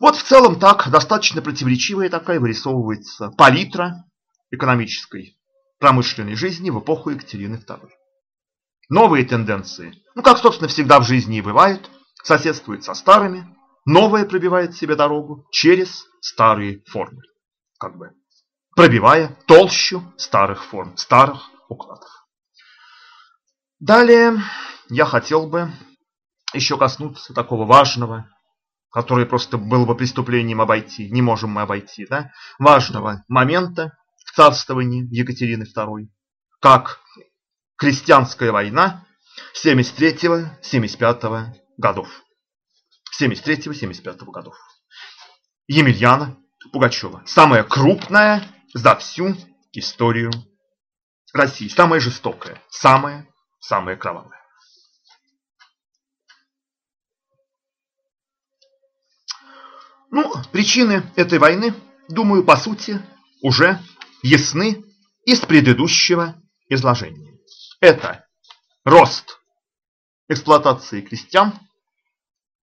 Вот в целом так достаточно противоречивая такая вырисовывается палитра экономической промышленной жизни в эпоху Екатерины II. Новые тенденции, ну как собственно всегда в жизни и бывает, соседствуют со старыми, новое пробивает себе дорогу через старые формы. Как бы пробивая толщу старых форм, старых укладов. Далее я хотел бы еще коснуться такого важного, которое просто было бы преступлением обойти, не можем мы обойти, да, важного момента в царствовании Екатерины II, как крестьянская война 73-75 годов. 73-75 годов. Емельяна Пугачева. Самая крупная за всю историю России. Самая жестокая, самая, самая кровавая. Ну, причины этой войны, думаю, по сути, уже ясны из предыдущего изложения. Это рост эксплуатации крестьян.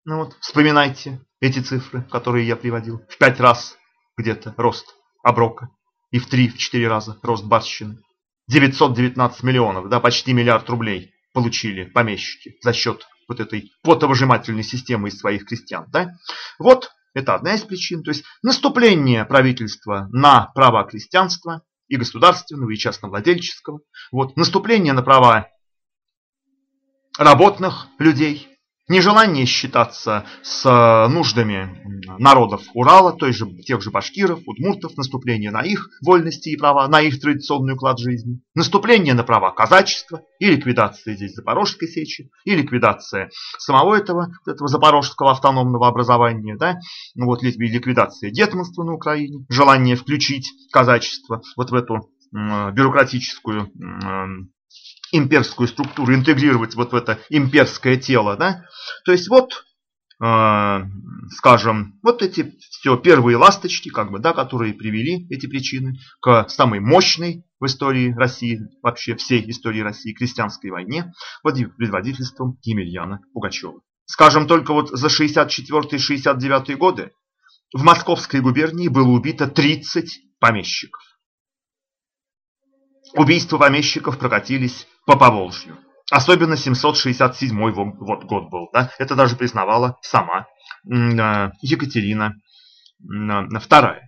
Ну вот, вспоминайте эти цифры, которые я приводил. В пять раз где-то рост оброка и в 3-4 раза рост барщины. 919 миллионов, да, почти миллиард рублей получили помещики за счет вот этой потовыжимательной системы из своих крестьян. Да? Вот это одна из причин. То есть наступление правительства на права крестьянства и государственного, и частновладельческого. Вот, наступление на права работных людей, Нежелание считаться с э, нуждами народов Урала, той же, тех же башкиров, удмуртов, наступление на их вольности и права, на их традиционный уклад жизни, наступление на права казачества и ликвидация здесь Запорожской сечи, и ликвидация самого этого, этого запорожского автономного образования, да, ну вот ликвидация детманства на Украине, желание включить казачество вот в эту бюрократическую имперскую структуру, интегрировать вот в это имперское тело. Да? То есть вот, э, скажем, вот эти все первые ласточки, как бы, да, которые привели эти причины к самой мощной в истории России, вообще всей истории России, крестьянской войне под предводительством Емельяна Пугачева. Скажем, только вот за 64-69 годы в Московской губернии было убито 30 помещиков. Убийства помещиков прокатились по Поволжью. Особенно 767 вот год был. Да? Это даже признавала сама э, Екатерина II,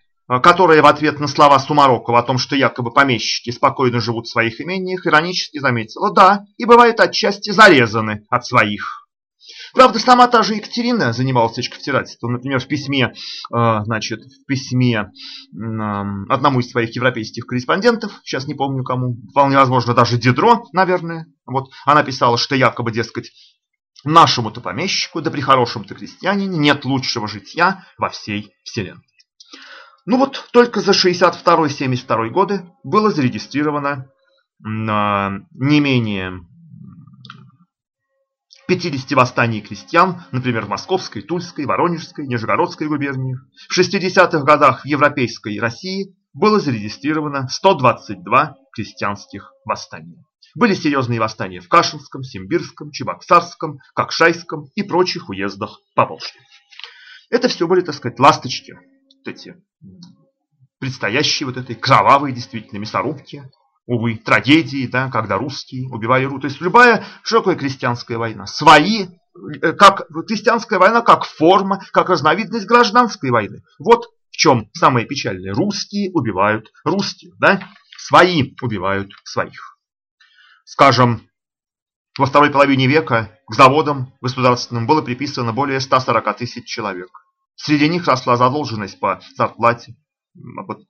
которая в ответ на слова Сумарокова о том, что якобы помещики спокойно живут в своих имениях, иронически заметила, да, и бывает отчасти зарезаны от своих Правда, сама та же Екатерина занималась очковтирательством. Например, в письме, э, значит, в письме одному из своих европейских корреспондентов, сейчас не помню кому, вполне возможно, даже Дидро, наверное, вот, она писала, что якобы, дескать, нашему-то помещику, да при хорошем-то крестьянине нет лучшего житья во всей вселенной. Ну вот, только за 62-72 годы было зарегистрировано не менее 50 восстаний крестьян, например, в Московской, Тульской, Воронежской, Нижегородской губерниях. В 60-х годах в Европейской России было зарегистрировано 122 крестьянских восстания. Были серьезные восстания в Кашинском, Симбирском, Чебоксарском, Кокшайском и прочих уездах Поволжья. Это все были, так сказать, ласточки, вот эти предстоящие вот этой кровавой действительно мясорубки, увы, трагедии, да, когда русские убивали ру. То есть любая, что такое крестьянская война? Свои, э, как крестьянская война как форма, как разновидность гражданской войны. Вот в чем самое печальное. Русские убивают русских, да? Свои убивают своих. Скажем, во второй половине века к заводам государственным было приписано более 140 тысяч человек. Среди них росла задолженность по зарплате,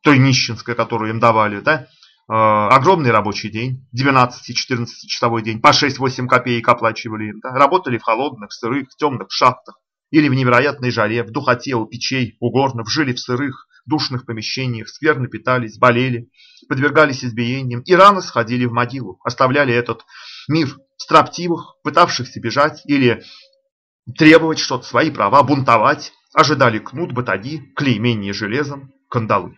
той нищенской, которую им давали, да? Э, огромный рабочий день, 12-14 часовой день, по 6-8 копеек оплачивали им. Да? Работали в холодных, сырых, темных шахтах или в невероятной жаре, в духоте у печей, у горнов, жили в сырых, душных помещениях, скверно питались, болели, подвергались избиениям и рано сходили в могилу, оставляли этот мир строптивых, пытавшихся бежать или требовать что-то, свои права, бунтовать, ожидали кнут, батаги, клеймение железом, кандалы.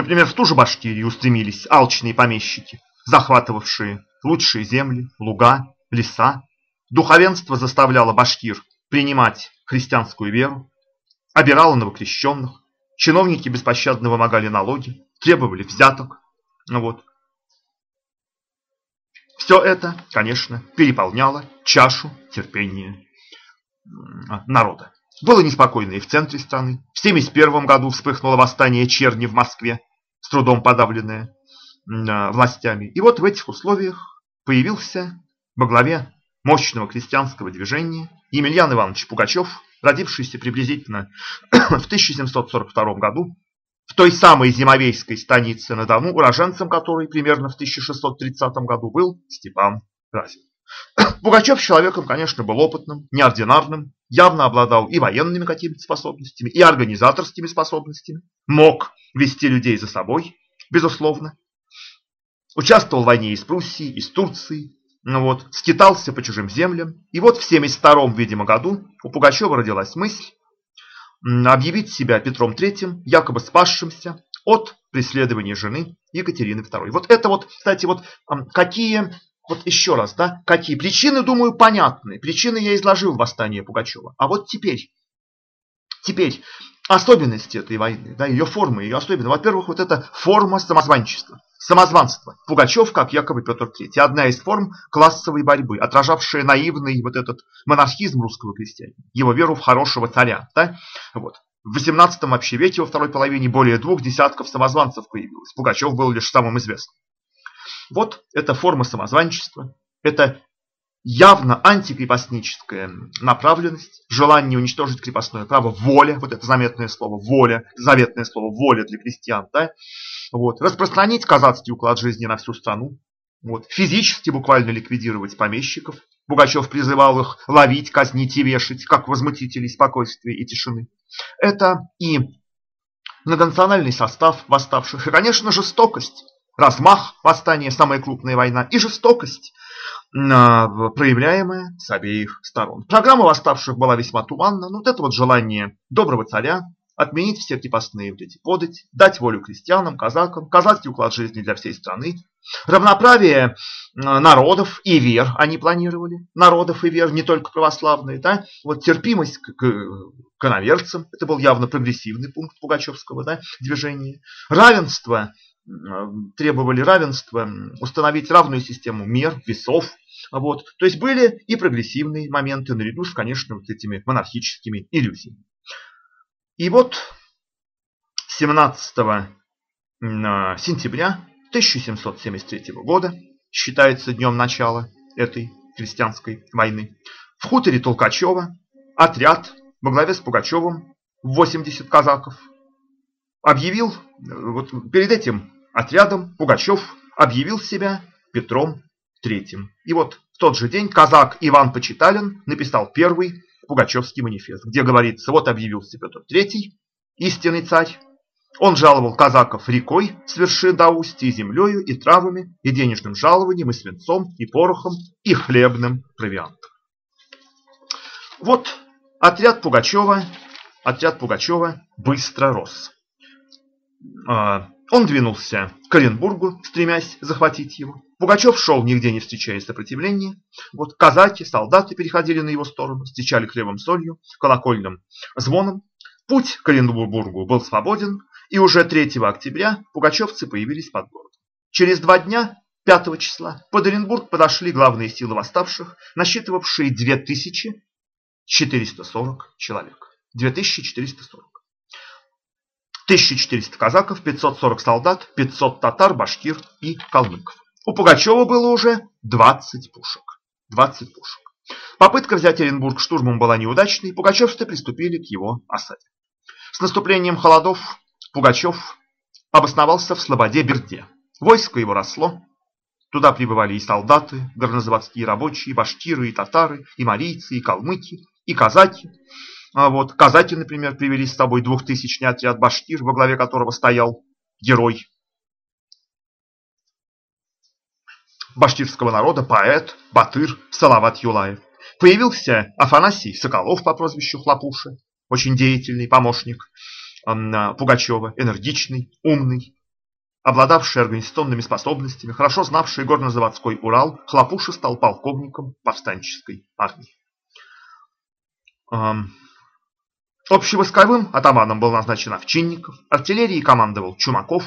Например, в ту же Башкирию устремились алчные помещики, захватывавшие лучшие земли, луга, леса. Духовенство заставляло башкир принимать христианскую веру, обирало новокрещенных, чиновники беспощадно вымогали налоги, требовали взяток. Вот. Все это, конечно, переполняло чашу терпения народа. Было неспокойно и в центре страны. В 1971 году вспыхнуло восстание черни в Москве, с трудом подавленное властями. И вот в этих условиях появился во главе мощного крестьянского движения Емельян Иванович Пугачев, родившийся приблизительно в 1742 году в той самой Зимовейской станице на Дону, уроженцем которой примерно в 1630 году был Степан Разин. Пугачев человеком, конечно, был опытным, неординарным, явно обладал и военными какими-то способностями, и организаторскими способностями, мог вести людей за собой, безусловно. Участвовал в войне и с Пруссией, и с Турцией, ну вот, скитался по чужим землям. И вот в 72 видимо, году у Пугачева родилась мысль объявить себя Петром III, якобы спасшимся от преследования жены Екатерины II. Вот это вот, кстати, вот какие вот еще раз, да, какие причины, думаю, понятны. Причины я изложил в восстании Пугачева. А вот теперь, теперь особенности этой войны, да, ее формы, ее особенности. Во-первых, вот эта форма самозванчества, самозванства. Пугачев, как якобы Петр III, одна из форм классовой борьбы, отражавшая наивный вот этот монархизм русского крестьянина, его веру в хорошего царя. Да? Вот. В 18 вообще веке, во второй половине, более двух десятков самозванцев появилось. Пугачев был лишь самым известным. Вот эта форма самозванчества, это явно антикрепостническая направленность, желание уничтожить крепостное право, воля, вот это заметное слово, воля, заветное слово, воля для крестьян, да, вот, распространить казацкий уклад жизни на всю страну, вот, физически буквально ликвидировать помещиков. Пугачев призывал их ловить, казнить и вешать, как возмутителей спокойствия и тишины. Это и многонациональный состав восставших, и, конечно, жестокость размах восстания, самая крупная война, и жестокость, проявляемая с обеих сторон. Программа восставших была весьма туманна, но вот это вот желание доброго царя отменить все крепостные вот эти подати, дать волю крестьянам, казакам, казацкий уклад жизни для всей страны, равноправие народов и вер они планировали, народов и вер, не только православные, да, вот терпимость к, к, к иноверцам, это был явно прогрессивный пункт Пугачевского да, движения, равенство требовали равенства, установить равную систему мер, весов. Вот. То есть были и прогрессивные моменты, наряду с, конечно, вот этими монархическими иллюзиями. И вот 17 сентября 1773 года считается днем начала этой крестьянской войны. В хуторе Толкачева отряд во главе с Пугачевым 80 казаков объявил, вот перед этим отрядом Пугачев объявил себя Петром III. И вот в тот же день казак Иван Почиталин написал первый Пугачевский манифест, где говорится, вот объявился Петр III, истинный царь. Он жаловал казаков рекой с вершин до устья, и землею, и травами, и денежным жалованием, и свинцом, и порохом, и хлебным провиантом. Вот отряд Пугачева, отряд Пугачева быстро рос. А, он двинулся к Оренбургу, стремясь захватить его. Пугачев шел, нигде не встречая сопротивления. Вот казаки, солдаты переходили на его сторону, встречали хлебом солью, колокольным звоном. Путь к Оренбургу был свободен, и уже 3 октября пугачевцы появились под городом. Через два дня, 5 числа, под Оренбург подошли главные силы восставших, насчитывавшие 2440 человек. 2440. 1400 казаков, 540 солдат, 500 татар, башкир и калмыков. У Пугачева было уже 20 пушек. 20 пушек. Попытка взять Оренбург штурмом была неудачной, пугачевцы приступили к его осаде. С наступлением холодов Пугачев обосновался в Слободе-Берде. Войско его росло, Туда прибывали и солдаты, горнозаводские рабочие, башкиры, и татары, и марийцы, и калмыки, и казаки. А вот казаки, например, привели с собой двухтысячный отряд башкир, во главе которого стоял герой башкирского народа, поэт, батыр Салават Юлаев. Появился Афанасий Соколов по прозвищу Хлопуша, очень деятельный помощник Пугачева, энергичный, умный, обладавший организационными способностями, хорошо знавший горнозаводской Урал, Хлопуша стал полковником повстанческой армии. Общевойсковым атаманом был назначен Овчинников, артиллерией командовал Чумаков.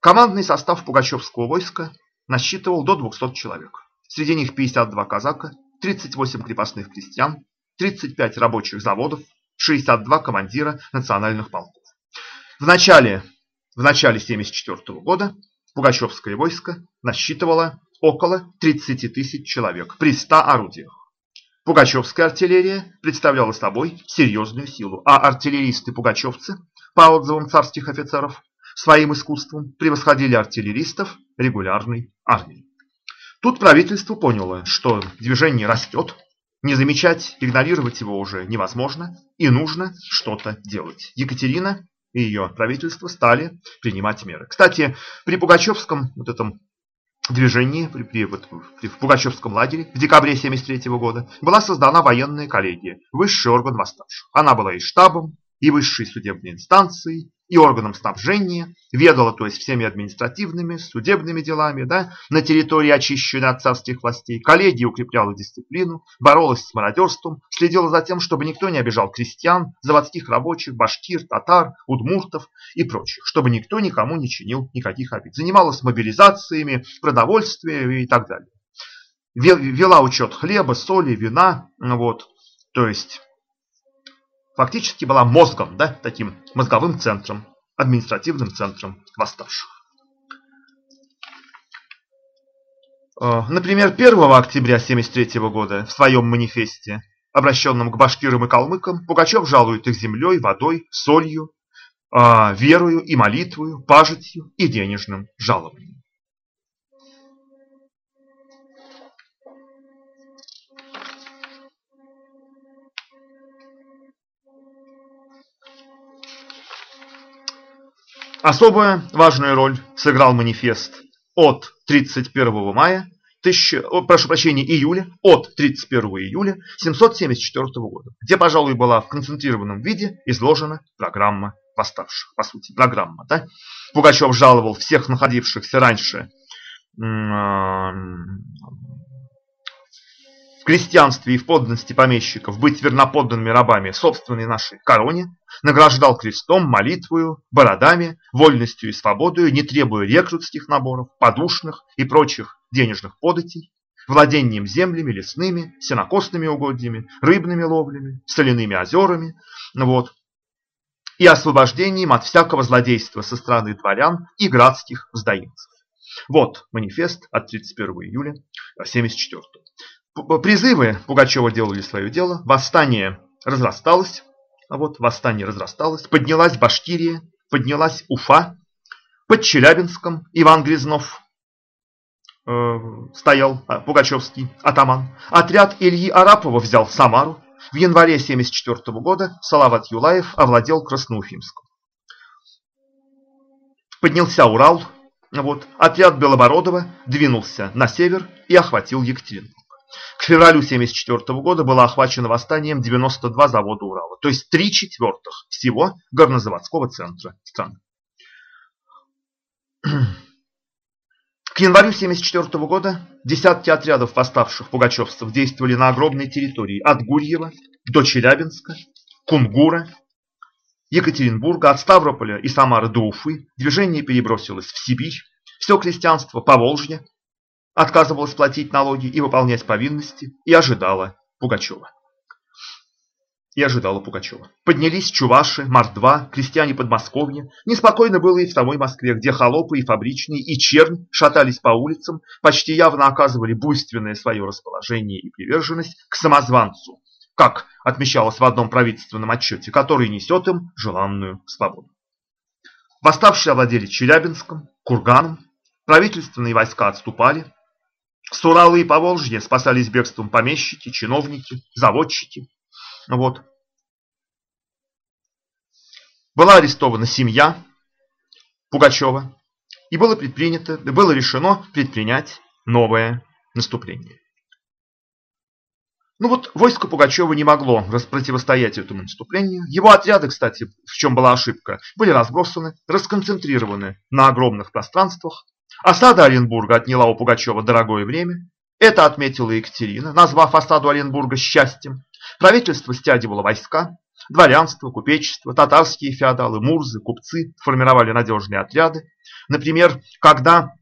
Командный состав Пугачевского войска насчитывал до 200 человек. Среди них 52 казака, 38 крепостных крестьян, 35 рабочих заводов, 62 командира национальных полков. В начале, в начале 1974 года Пугачевское войско насчитывало около 30 тысяч человек при 100 орудиях. Пугачевская артиллерия представляла собой серьезную силу, а артиллеристы-пугачевцы по отзывам царских офицеров своим искусством превосходили артиллеристов регулярной армии. Тут правительство поняло, что движение растет, не замечать, игнорировать его уже невозможно, и нужно что-то делать. Екатерина и ее правительство стали принимать меры. Кстати, при Пугачевском вот этом движении, при, при, при, в Пугачевском лагере в декабре 1973 года была создана военная коллегия, высший орган восставших. Она была и штабом, и высшей судебной инстанцией, и органом снабжения, ведала, то есть всеми административными, судебными делами, да, на территории, очищенной от царских властей. Коллегия укрепляла дисциплину, боролась с мародерством, следила за тем, чтобы никто не обижал крестьян, заводских рабочих, башкир, татар, удмуртов и прочих, чтобы никто никому не чинил никаких обид. Занималась мобилизациями, продовольствием и так далее. Вела учет хлеба, соли, вина, вот, то есть фактически была мозгом, да, таким мозговым центром, административным центром восставших. Э, например, 1 октября 1973 года в своем манифесте, обращенном к башкирам и калмыкам, Пугачев жалует их землей, водой, солью, э, верою и молитвою, пажитью и денежным жалованием. Особо важную роль сыграл манифест от 31 мая, 1000, прошу прощения, июля, от 31 июля 774 года, где, пожалуй, была в концентрированном виде изложена программа восставших, по сути, программа. Да? Пугачев жаловал всех находившихся раньше в крестьянстве и в подданности помещиков быть верноподданными рабами собственной нашей короне, награждал крестом, молитвою, бородами, вольностью и свободою, не требуя рекрутских наборов, подушных и прочих денежных податей, владением землями, лесными, сенокосными угодьями, рыбными ловлями, соляными озерами, вот, и освобождением от всякого злодейства со стороны дворян и градских вздоимцев. Вот манифест от 31 июля 1974 Призывы Пугачева делали свое дело, восстание разрасталось, а вот восстание разрасталось, поднялась Башкирия, поднялась Уфа, под Челябинском Иван Грязнов э, стоял э, Пугачевский атаман. Отряд Ильи Арапова взял Самару. В январе 1974 года Салават Юлаев овладел Красноуфимском. Поднялся Урал. Вот. Отряд Белобородова двинулся на север и охватил Екатеринбург. К февралю 1974 года было охвачено восстанием 92 завода Урала, то есть 3 четвертых всего горнозаводского центра страны. К январю 1974 года десятки отрядов восставших пугачевцев действовали на огромной территории от Гурьева до Челябинска, Кунгура, Екатеринбурга, от Ставрополя и Самары до Уфы. Движение перебросилось в Сибирь. Все крестьянство по Волжье отказывалась платить налоги и выполнять повинности, и ожидала Пугачева. И ожидала Пугачева. Поднялись чуваши, мордва, крестьяне Подмосковья. Неспокойно было и в самой Москве, где холопы и фабричные, и чернь шатались по улицам, почти явно оказывали буйственное свое расположение и приверженность к самозванцу, как отмечалось в одном правительственном отчете, который несет им желанную свободу. Восставшие овладели Челябинском, Курганом, правительственные войска отступали, С Урала и Поволжья спасались бегством помещики, чиновники, заводчики. Вот. Была арестована семья Пугачева, и было предпринято, было решено предпринять новое наступление. Ну вот войско Пугачева не могло противостоять этому наступлению. Его отряды, кстати, в чем была ошибка, были разбросаны, расконцентрированы на огромных пространствах. Осада Оренбурга отняла у Пугачева дорогое время. Это отметила Екатерина, назвав осаду Оренбурга счастьем. Правительство стягивало войска, дворянство, купечество, татарские феодалы, мурзы, купцы формировали надежные отряды. Например, когда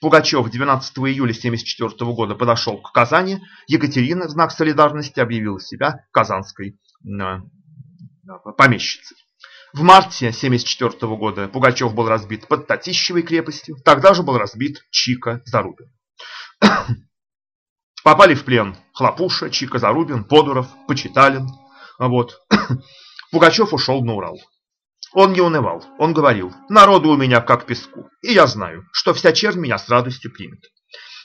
Пугачев 12 июля 1974 года подошел к Казани, Екатерина в знак солидарности объявила себя казанской э, помещицей. В марте 1974 года Пугачев был разбит под Татищевой крепостью, тогда же был разбит Чика Зарубин. Попали в плен Хлопуша, Чика Зарубин, Подуров, Почиталин. Вот. Пугачев ушел на Урал. Он не унывал, он говорил, народу у меня как песку, и я знаю, что вся чернь меня с радостью примет.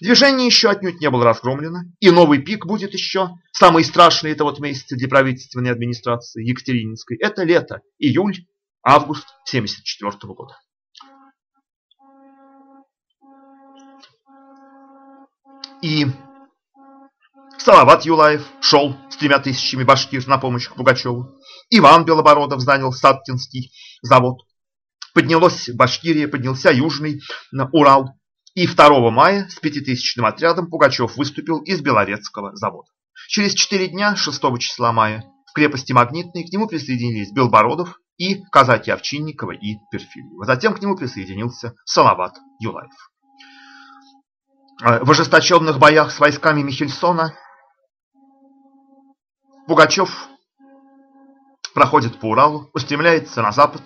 Движение еще отнюдь не было разгромлено, и новый пик будет еще. Самый страшный это вот месяц для правительственной администрации Екатерининской. Это лето, июль, август 1974 года. И Салават Юлаев шел с тремя тысячами башкир на помощь Пугачеву. Иван Белобородов занял Саттинский завод. Поднялось Башкирия, поднялся Южный Урал. И 2 мая с пятитысячным отрядом Пугачев выступил из Белорецкого завода. Через четыре дня, 6 числа мая, в крепости Магнитной к нему присоединились Белбородов и казаки Овчинникова и Перфильева. Затем к нему присоединился Салават Юлаев. В ожесточенных боях с войсками Михельсона Пугачев проходит по Уралу, устремляется на запад.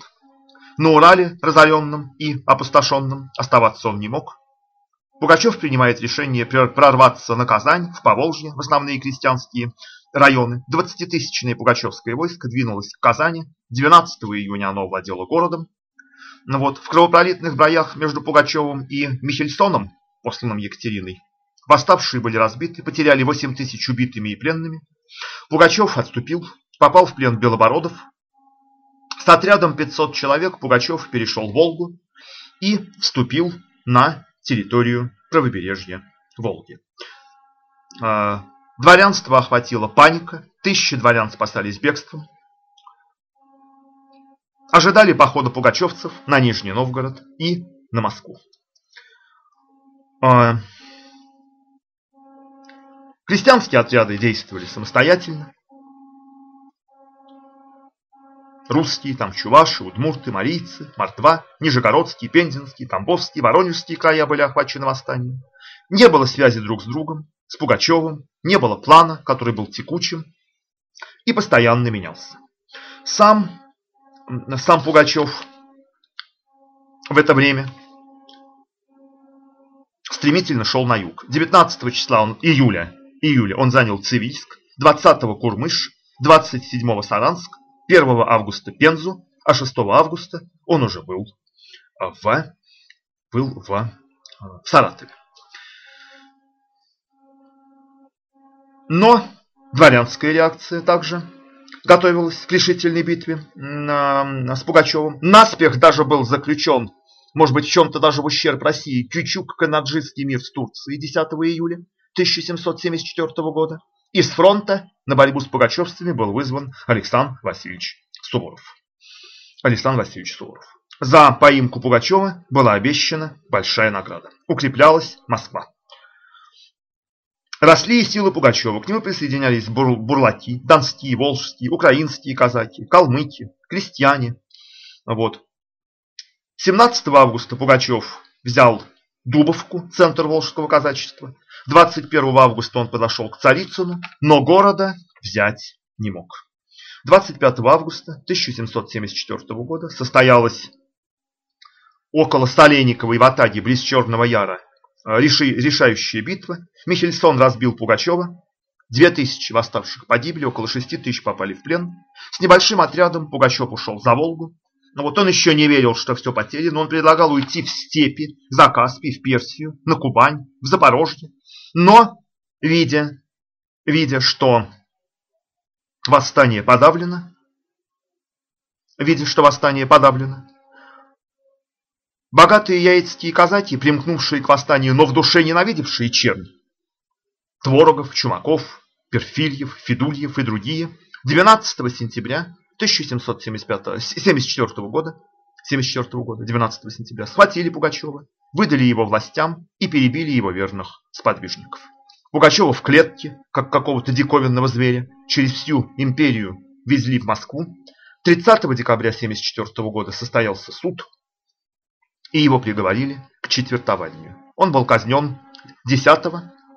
На Урале, разоренном и опустошенном, оставаться он не мог. Пугачев принимает решение прорваться на Казань, в Поволжье, в основные крестьянские районы. 20-тысячное пугачевское войско двинулось к Казани. 12 июня оно владело городом. Но вот в кровопролитных боях между Пугачевым и Михельсоном, посланным Екатериной, восставшие были разбиты, потеряли 8 тысяч убитыми и пленными. Пугачев отступил, попал в плен Белобородов. С отрядом 500 человек Пугачев перешел Волгу и вступил на территорию правобережья Волги. А, дворянство охватила паника, тысячи дворян спасались бегством. Ожидали похода пугачевцев на Нижний Новгород и на Москву. А, крестьянские отряды действовали самостоятельно. Русские, там чуваши, удмурты, марийцы, мартва, нижегородские, пензенские, тамбовские, воронежские края были охвачены восстанием. Не было связи друг с другом, с Пугачевым, не было плана, который был текучим и постоянно менялся. Сам, сам Пугачев в это время стремительно шел на юг. 19 числа он, июля, июля он занял Цивильск, 20 Курмыш, 27 Саранск, 1 августа Пензу, а 6 августа он уже был в, был в, в Саратове. Но дворянская реакция также готовилась к решительной битве с Пугачевым. Наспех даже был заключен, может быть, в чем-то даже в ущерб России, Кючук-Канаджийский мир с Турцией 10 июля 1774 года. Из фронта на борьбу с пугачевцами был вызван Александр Васильевич Суворов. Александр Васильевич Суворов. За поимку Пугачева была обещана большая награда. Укреплялась Москва. Росли и силы Пугачева. К нему присоединялись бур бурлаки, донские, волжские, украинские казаки, калмыки, крестьяне. Вот. 17 августа Пугачев взял Дубовку, центр волжского казачества. 21 августа он подошел к Царицыну, но города взять не мог. 25 августа 1774 года состоялась около Соленикова в Атаге, близ Черного Яра, э, решающая битва. Михельсон разбил Пугачева. 2000 восставших погибли, около 6 тысяч попали в плен. С небольшим отрядом Пугачев ушел за Волгу. Но вот он еще не верил, что все потеряно. Он предлагал уйти в степи, за Каспий, в Персию, на Кубань, в Запорожье. Но, видя, видя, что восстание подавлено, видя, что восстание подавлено, богатые яицкие казаки, примкнувшие к восстанию, но в душе ненавидевшие чернь, Творогов, Чумаков, Перфильев, Федульев и другие, 12 сентября 1774 года, 74 года, 12 сентября, схватили Пугачева, выдали его властям и перебили его верных сподвижников. Пугачева в клетке, как какого-то диковинного зверя, через всю империю везли в Москву. 30 декабря 1974 года состоялся суд, и его приговорили к четвертованию. Он был казнен 10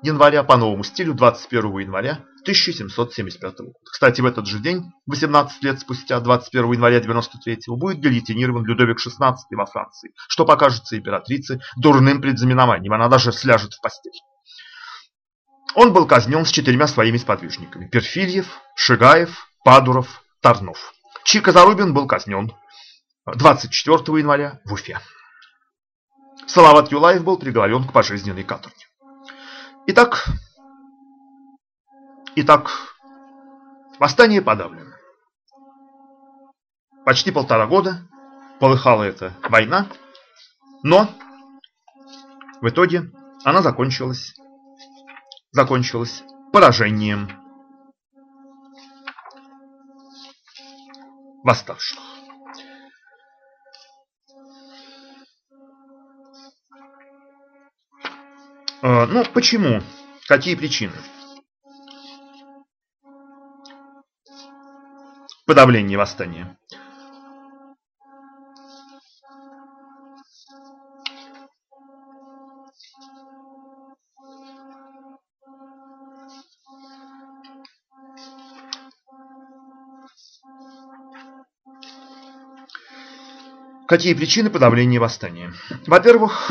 января по новому стилю 21 января 1775 года. Кстати, в этот же день, 18 лет спустя, 21 января 93 будет гильотинирован Людовик XVI во Франции, что покажется императрице дурным предзнаменованием, она даже сляжет в постель. Он был казнен с четырьмя своими сподвижниками – Перфильев, Шигаев, Падуров, Тарнов. Чика Зарубин был казнен 24 января в Уфе. Салават Юлаев был приговорен к пожизненной каторге. Итак, итак, восстание подавлено. Почти полтора года полыхала эта война, но в итоге она закончилась, закончилась поражением восставших. Ну, почему? Какие причины? Подавление восстания. Какие причины подавления восстания? Во-первых,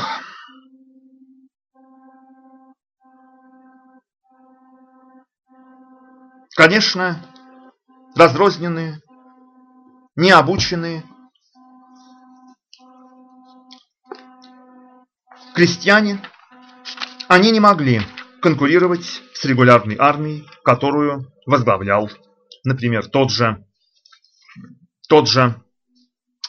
Конечно, разрозненные, необученные крестьяне, они не могли конкурировать с регулярной армией, которую возглавлял, например, тот же, тот же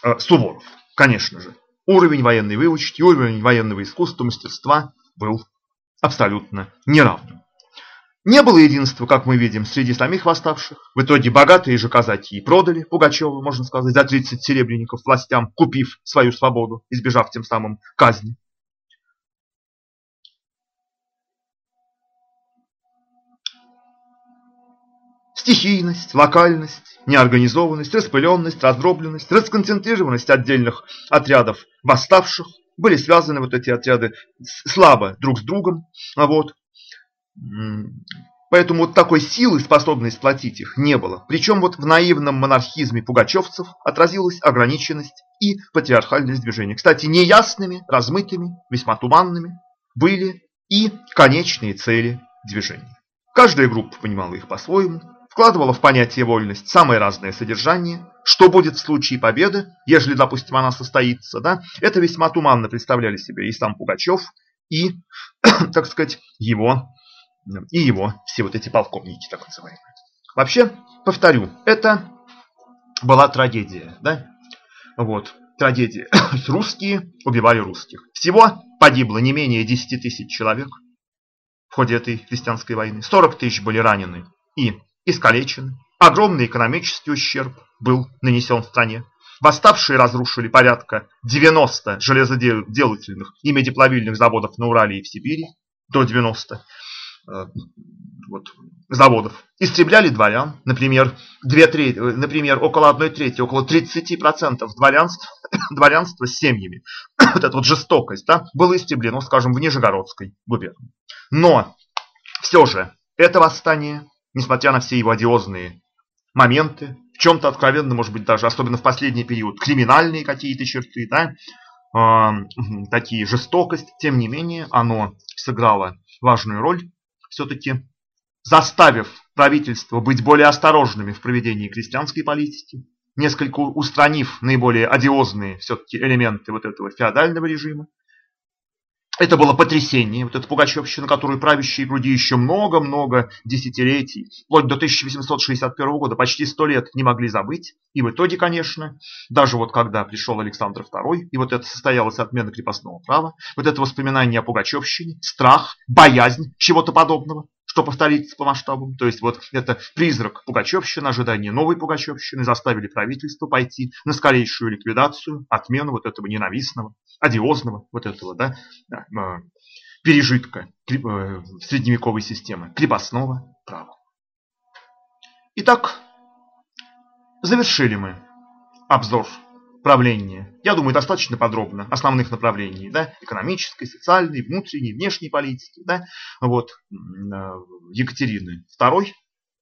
э, Суворов. Конечно же, уровень военной выучки, уровень военного искусства, мастерства был абсолютно неравным. Не было единства, как мы видим, среди самих восставших. В итоге богатые же казаки и продали Пугачева, можно сказать, за 30 серебряников властям, купив свою свободу, избежав тем самым казни. Стихийность, локальность, неорганизованность, распыленность, раздробленность, расконцентрированность отдельных отрядов восставших были связаны вот эти отряды слабо друг с другом. Вот Поэтому вот такой силы, способной сплотить их, не было. Причем вот в наивном монархизме пугачевцев отразилась ограниченность и патриархальность движения. Кстати, неясными, размытыми, весьма туманными были и конечные цели движения. Каждая группа понимала их по-своему, вкладывала в понятие вольность самое разное содержание. Что будет в случае победы, ежели, допустим, она состоится, да, это весьма туманно представляли себе и сам Пугачев, и, так сказать, его и его, все вот эти полковники, так называемые. Вообще, повторю, это была трагедия, да? Вот, трагедия. Русские убивали русских. Всего погибло не менее 10 тысяч человек в ходе этой христианской войны. 40 тысяч были ранены и искалечены. Огромный экономический ущерб был нанесен стране. Восставшие разрушили порядка 90 железоделательных и медиплавильных заводов на Урале и в Сибири до 90. Э, вот, заводов. Истребляли дворян, например, две трети, э, например, около одной трети, около 30% дворянства, дворянства с семьями. вот эта вот жестокость да, было истреблено, скажем, в Нижегородской губернии. Но все же это восстание, несмотря на все его одиозные моменты, в чем-то откровенно, может быть, даже, особенно в последний период, криминальные какие-то черты, да, э, такие жестокость, тем не менее, оно сыграло важную роль все-таки заставив правительство быть более осторожными в проведении крестьянской политики, несколько устранив наиболее одиозные все-таки элементы вот этого феодального режима, Это было потрясение, вот эта Пугачевщина, которую правящие груди еще много-много десятилетий, вплоть до 1861 года, почти сто лет не могли забыть. И в итоге, конечно, даже вот когда пришел Александр II, и вот это состоялась отмена крепостного права, вот это воспоминание о Пугачевщине, страх, боязнь чего-то подобного, что повторится по масштабам. То есть вот это призрак Пугачевщины, ожидание новой Пугачевщины заставили правительство пойти на скорейшую ликвидацию, отмену вот этого ненавистного, одиозного вот этого да, э, пережитка э, средневековой системы крепостного права. Итак, завершили мы обзор правления. Я думаю, достаточно подробно основных направлений, да, экономической, социальной, внутренней, внешней политики, да, вот, э, Екатерины II,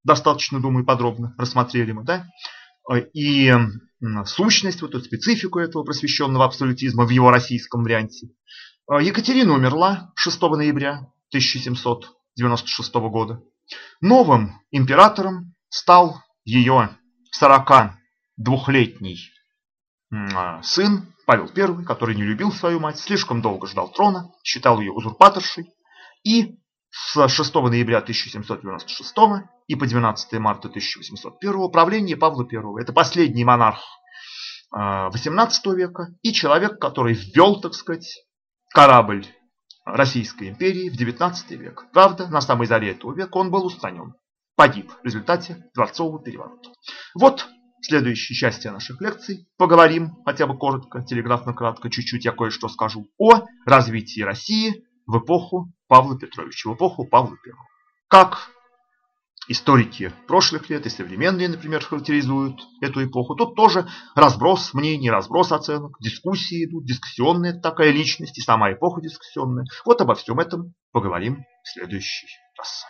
достаточно, думаю, подробно рассмотрели мы, да, и сущность, вот эту специфику этого просвещенного абсолютизма в его российском варианте. Э, Екатерина умерла 6 ноября 1796 года. Новым императором стал ее 42-летний а, сын Павел I, который не любил свою мать, слишком долго ждал трона, считал ее узурпаторшей. И с 6 ноября 1796 и по 12 марта 1801 правление Павла I. Это последний монарх XVIII а, века и человек, который ввел, так сказать, корабль Российской империи в XIX век. Правда, на самой заре этого века он был устранен. Погиб в результате дворцового переворота. Вот в следующей части наших лекций поговорим, хотя бы коротко, телеграфно кратко, чуть-чуть я кое-что скажу о развитии России в эпоху Павла Петровича, в эпоху Павла I. Как историки прошлых лет и современные, например, характеризуют эту эпоху. Тут тоже разброс мнений, разброс оценок, дискуссии идут, дискуссионная такая личность и сама эпоха дискуссионная. Вот обо всем этом поговорим в следующий раз.